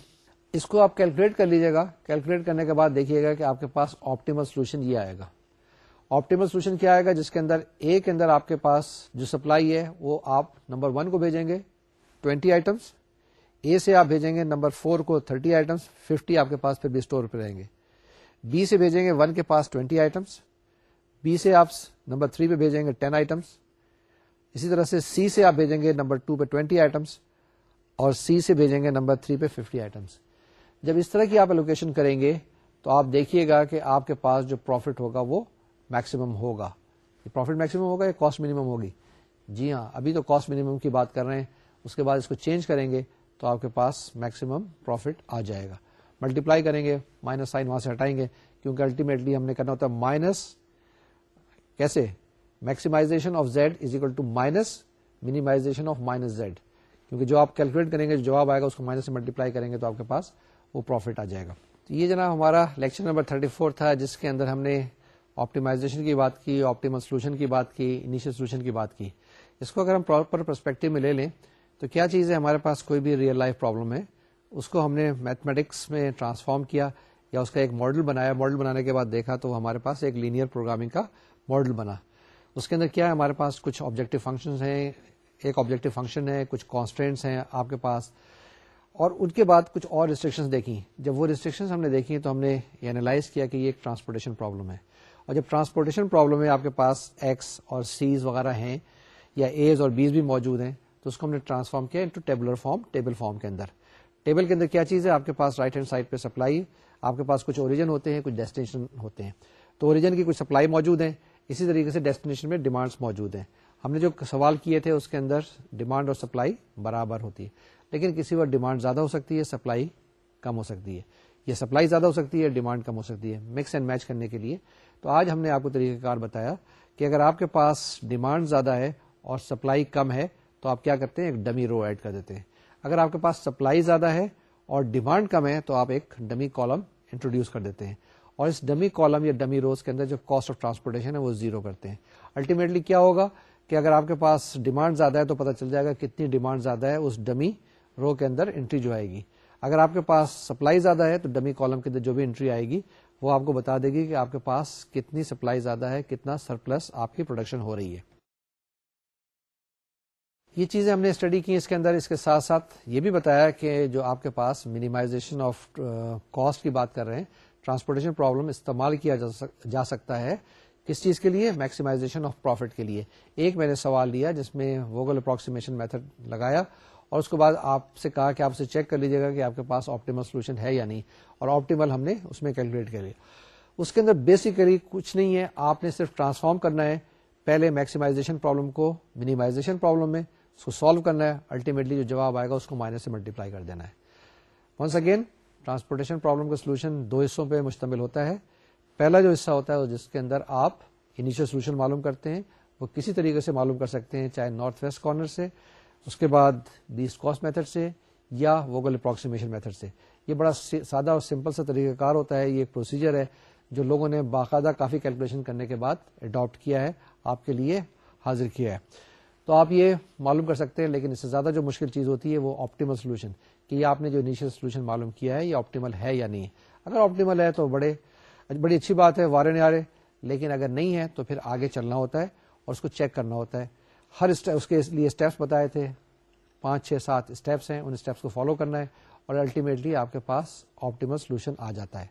اس کو آپ کیلکولیٹ کر لیجیے گا۔ کیلکولیٹ کرنے کے بعد دیکھیے گا کہ آپ کے پاس آپٹیمل سولوشن یہ آئے گا۔ آپٹیمل سولوشن کیا آئے گا جس کے اندر اے کے اندر آپ کے پاس جو سپلائی ہے وہ آپ نمبر ون کو بھیجیں گے ٹوینٹی آئٹمس اے سے آپ بھیجیں گے نمبر فور کو تھرٹی آئٹمس ففٹی آپ کے پاس پھر بھی اسٹور پہ رہیں گے. بی سے بھیجیں گے ون کے پاس ٹوینٹی آئٹمس بی سے آپ نمبر تھری پہ بھیجیں گے ٹین آئٹمس اسی طرح سے سی سے آپ بھیجیں گے نمبر ٹو پہ ٹوینٹی آئٹمس اور سی سے بھیجیں گے نمبر تھری پہ ففٹی آئٹمس جب اس طرح کی آپ الوکیشن کریں گے تو آپ دیکھیے گا کہ آپ کے پاس جو پروفٹ ہوگا وہ میکسیمم ہوگا۔ پروفٹ میکسیمم ہوگا یا کاسٹ منیمم ہوگی؟ جی ہاں ابھی تو کاسٹ منیمم کی بات کر رہے ہیں۔ اس کے بعد اس کو چینج کریں گے تو آپ کے پاس میکسیمم پروفٹ آ جائے گا۔ ملٹیپلائی کریں گے مائنس سائن وہاں سے ہٹائیں گے۔ کیونکہ الٹیمیٹلی ہم نے کرنا ہوتا ہے مائنس کیسے؟ Maximization of Z is equal to minus minimization of minus Z کیونکہ جو آپ کیلکولیٹ کریں گے، جو جواب آئے گا، اس کو مائنس سے ملٹیپلائی کریں گے تو آپ کے پاس وہ پروفٹ آ جائے گا۔ تو یہ جناب ہمارا لیکچر نمبر 34 تھا، جس کے اندر ہم نے آپٹیمائزیشن کی بات کی آپٹیمل سولوشن کی بات کی انیشل سولوشن کی بات کی. اس کو اگر ہم پراپر پرسپیکٹو میں لے لیں، تو کیا چیز ہے ہمارے پاس کوئی بھی ریئل لائف پرابلم ہے؟ اس کو ہم نے میتھمیٹکس میں ٹرانسفارم کیا یا اس کا ایک ماڈل بنایا. ماڈل بنانے کے بعد دیکھا تو ہمارے پاس ایک لینئر پروگرامنگ کا ماڈل بنا. اس کے اندر کیا ہے؟ ہمارے پاس کچھ آبجیکٹو فنکشن ہیں. ایک آبجیکٹو فنکشن ہے، کچھ کانسٹینٹس ہیں آپ کے پاس. اور ان کے بعد کچھ اور ریسٹرکشن دیکھی جب وہ ریسٹرکشن ہم نے دیکھی تو ہم نے یہ اینالائز کیا کہ یہ ایک ٹرانسپورٹیشن پرابلم ہے. اور جب ٹرانسپورٹیشن پرابلم ہے، آپ کے پاس ایکس اور سیز وغیرہ ہیں یا ایز اور بیز بھی موجود ہیں، تو اس کو ہم نے ٹرانسفارم کیا into tabular form table form کے اندر۔ ٹیبل کے اندر کیا چیز ہے؟ آپ کے پاس رائٹ ہینڈ سائڈ پہ سپلائی آپ کے پاس کچھ اوریجن ہوتے ہیں، کچھ ڈیسٹینیشن ہوتے ہیں۔ تو اوریجن کی کچھ سپلائی موجود ہیں، اسی طریقے سے ڈیسٹینیشن میں ڈیمانڈس موجود ہیں۔ ہم نے جو سوال کیے تھے، اس کے اندر ڈیمانڈ اور سپلائی برابر ہوتی ہے۔ لیکن کسی وقت ڈیمانڈ زیادہ ہو سکتی ہے سپلائی کم ہو سکتی ہے۔ یہ سپلائی زیادہ ہو سکتی ہے ڈیمانڈ کم ہو سکتی ہے۔ مکس اینڈ میچ کرنے کے لیے تو آج ہم نے آپ کو طریقہ کار بتایا کہ اگر آپ کے پاس ڈیمانڈ زیادہ ہے اور سپلائی کم ہے تو آپ کیا کرتے ہیں؟ ایک ڈمی رو ایڈ کر دیتے ہیں۔ اگر آپ کے پاس سپلائی زیادہ ہے اور ڈیمانڈ کم ہے تو آپ ایک ڈمی کالم انٹروڈیوس کر دیتے ہیں۔ اور اس ڈمی کالم یا ڈمی روز کے اندر جو کاسٹ آف ٹرانسپورٹیشن ہے وہ زیرو کرتے ہیں۔ الٹیمیٹلی کیا ہوگا کہ اگر آپ کے پاس ڈیمانڈ زیادہ ہے تو پتا چل جائے گا کتنی ڈیمانڈ زیادہ ہے اس ڈمی رو کے اندر انٹری جو آئے گی۔ اگر آپ کے پاس سپلائی زیادہ ہے تو ڈمی کالم کے اندر جو بھی انٹری آئے گی وہ آپ کو بتا دے گی کہ آپ کے پاس کتنی سپلائی زیادہ ہے، کتنا سرپلس آپ کی پروڈکشن ہو رہی ہے۔ یہ چیزیں ہم نے اسٹڈی کی اس کے اندر، اس کے ساتھ ساتھ یہ بھی بتایا کہ جو آپ کے پاس منیمائزیشن آف کاسٹ کی بات کر رہے ہیں ٹرانسپورٹیشن پرابلم استعمال کیا جا سکتا ہے کس چیز کے لیے؟ میکسیمائزیشن آف پروفٹ کے لیے۔ ایک میں نے سوال لیا جس میں ووگل اپروکسیمیشن میتھڈ لگایا اور اس کے بعد آپ سے کہا کہ آپ سے چیک کر لیجیے گا کہ آپ کے پاس آپٹیمل سولوشن ہے یا نہیں۔ اور آپٹیمل ہم نے اس میں کیلکولیٹ کر لیا۔ اس کے اندر بیسیکلی کچھ نہیں ہے۔ آپ نے صرف ٹرانسفارم کرنا ہے۔ پہلے میکسیمائزیشن پرابلم کو منیمائزیشن پرابلم میں، اس کو سالو کرنا ہے۔ الٹیمیٹلی جو جواب آئے گا، اس کو مائنس سے ملٹیپلائی کر دینا ہے۔ ونس اگین ٹرانسپورٹیشن پرابلم کا سولوشن دو حصوں پہ مشتمل ہوتا ہے۔ پہلا جو حصہ ہوتا ہے جس کے اندر آپ انیشل سولوشن معلوم کرتے ہیں۔ وہ کسی طریقے سے معلوم کر سکتے ہیں، چاہے نارتھ ویسٹ کارنر سے اس کے بعد بیس کاسٹ میتھڈ سے یا ووگل اپروکسیمیشن میتھڈ سے۔ یہ بڑا سادہ اور سمپل سا طریقہ کار ہوتا ہے، یہ ایک پروسیجر ہے جو لوگوں نے باقاعدہ کافی کیلکولیشن کرنے کے بعد اڈاپٹ کیا ہے، آپ کے لیے حاضر کیا ہے۔ تو آپ یہ معلوم کر سکتے ہیں، لیکن اس سے زیادہ جو مشکل چیز ہوتی ہے وہ آپٹیمل سولوشن کہ یہ آپ نے جو انیشل سولوشن معلوم کیا ہے، یہ آپٹیمل ہے یا نہیں۔ اگر آپٹیمل ہے تو بڑے، بڑی اچھی بات ہے، وارے نیارے، لیکن اگر نہیں ہے تو پھر آگے چلنا ہوتا ہے اور اس کو چیک کرنا ہوتا ہے۔ ہر اس کے لیے اسٹیپس بتائے تھے۔ پانچ، چھ، سات اسٹیپس ہیں، ان اسٹیپس کو فالو کرنا ہے اور الٹیمیٹلی آپ کے پاس آپٹیمل سولوشن آ جاتا ہے۔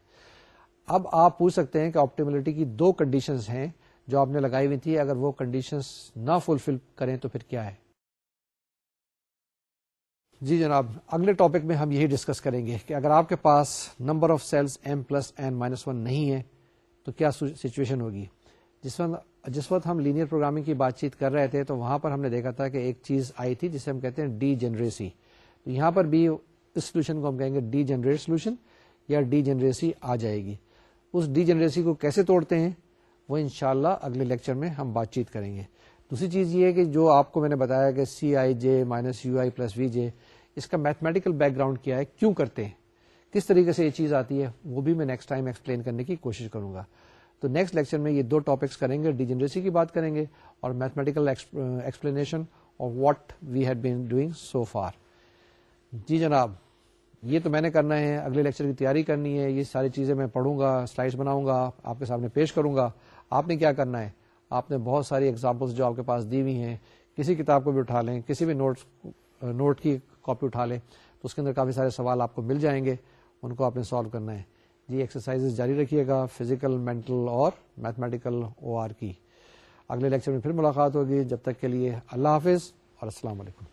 اب آپ پوچھ سکتے ہیں کہ آپٹیملٹی کی دو کنڈیشنز ہیں جو آپ نے لگائی ہوئی تھی۔ اگر وہ کنڈیشنز نہ فلفل کریں تو پھر کیا ہے؟ جی جناب، اگلے ٹاپک میں ہم یہی ڈسکس کریں گے کہ اگر آپ کے پاس number of cells M plus N minus one نہیں ہے، تو کیا سچویشن ہوگی؟ جس وقت جس وقت ہم لینئر پروگرامنگ کی بات چیت کر رہے تھے تو وہاں پر ہم نے دیکھا تھا کہ ایک چیز آئی تھی جسے ہم کہتے ہیں ڈی جنریسی تو یہاں پر بھی اس سولوشن کو ہم کہیں گے ڈی جنریٹ سولوشن یا ڈی جنریسی آ جائے گی۔ اس ڈی جنریسی کو کیسے توڑتے ہیں؟ وہ انشاءاللہ اگلے لیکچر میں ہم بات چیت کریں گے۔ دوسری چیز یہ ہے کہ جو آپ کو میں نے بتایا کہ C I J minus U I plus V J اس کا میتھمیٹیکل بیک گراؤنڈ کیا ہے، کیوں کرتے ہیں؟ کس طریقے سے یہ چیز آتی ہے؟ وہ بھی میں نیکسٹ ٹائم ایکسپلین کرنے کی کوشش کروں گا۔ تو نیکسٹ لیکچر میں یہ دو ٹاپکس کریں گے ڈیجنریسی کی بات کریں گے اور میتھمیٹیکل ایکسپلینیشن اور what we had been doing so far جی جناب، یہ تو میں نے کرنا ہے، اگلے لیکچر کی تیاری کرنی ہے، یہ ساری چیزیں میں پڑھوں گا سلائڈس بناؤں گا، آپ کے سامنے پیش کروں گا۔ آپ نے کیا کرنا ہے؟ آپ نے بہت ساری ایگزامپلس جو آپ کے پاس دی ہوئی ہیں، کسی کتاب کو بھی اٹھا لیں، کسی بھی نوٹ نوٹ uh, کی کاپی اٹھا لیں، تو اس کے اندر کافی سارے سوال آپ کو مل جائیں گے، ان کو آپ نے سالو کرنا ہے۔ جی، یہ ایکسرسائز جاری رکھیے گا فزیکل مینٹل اور میتھمیٹیکل او آر کی اگلے لیکچر میں پھر ملاقات ہوگی، جب تک کے لیے اللہ حافظ اور السلام علیکم۔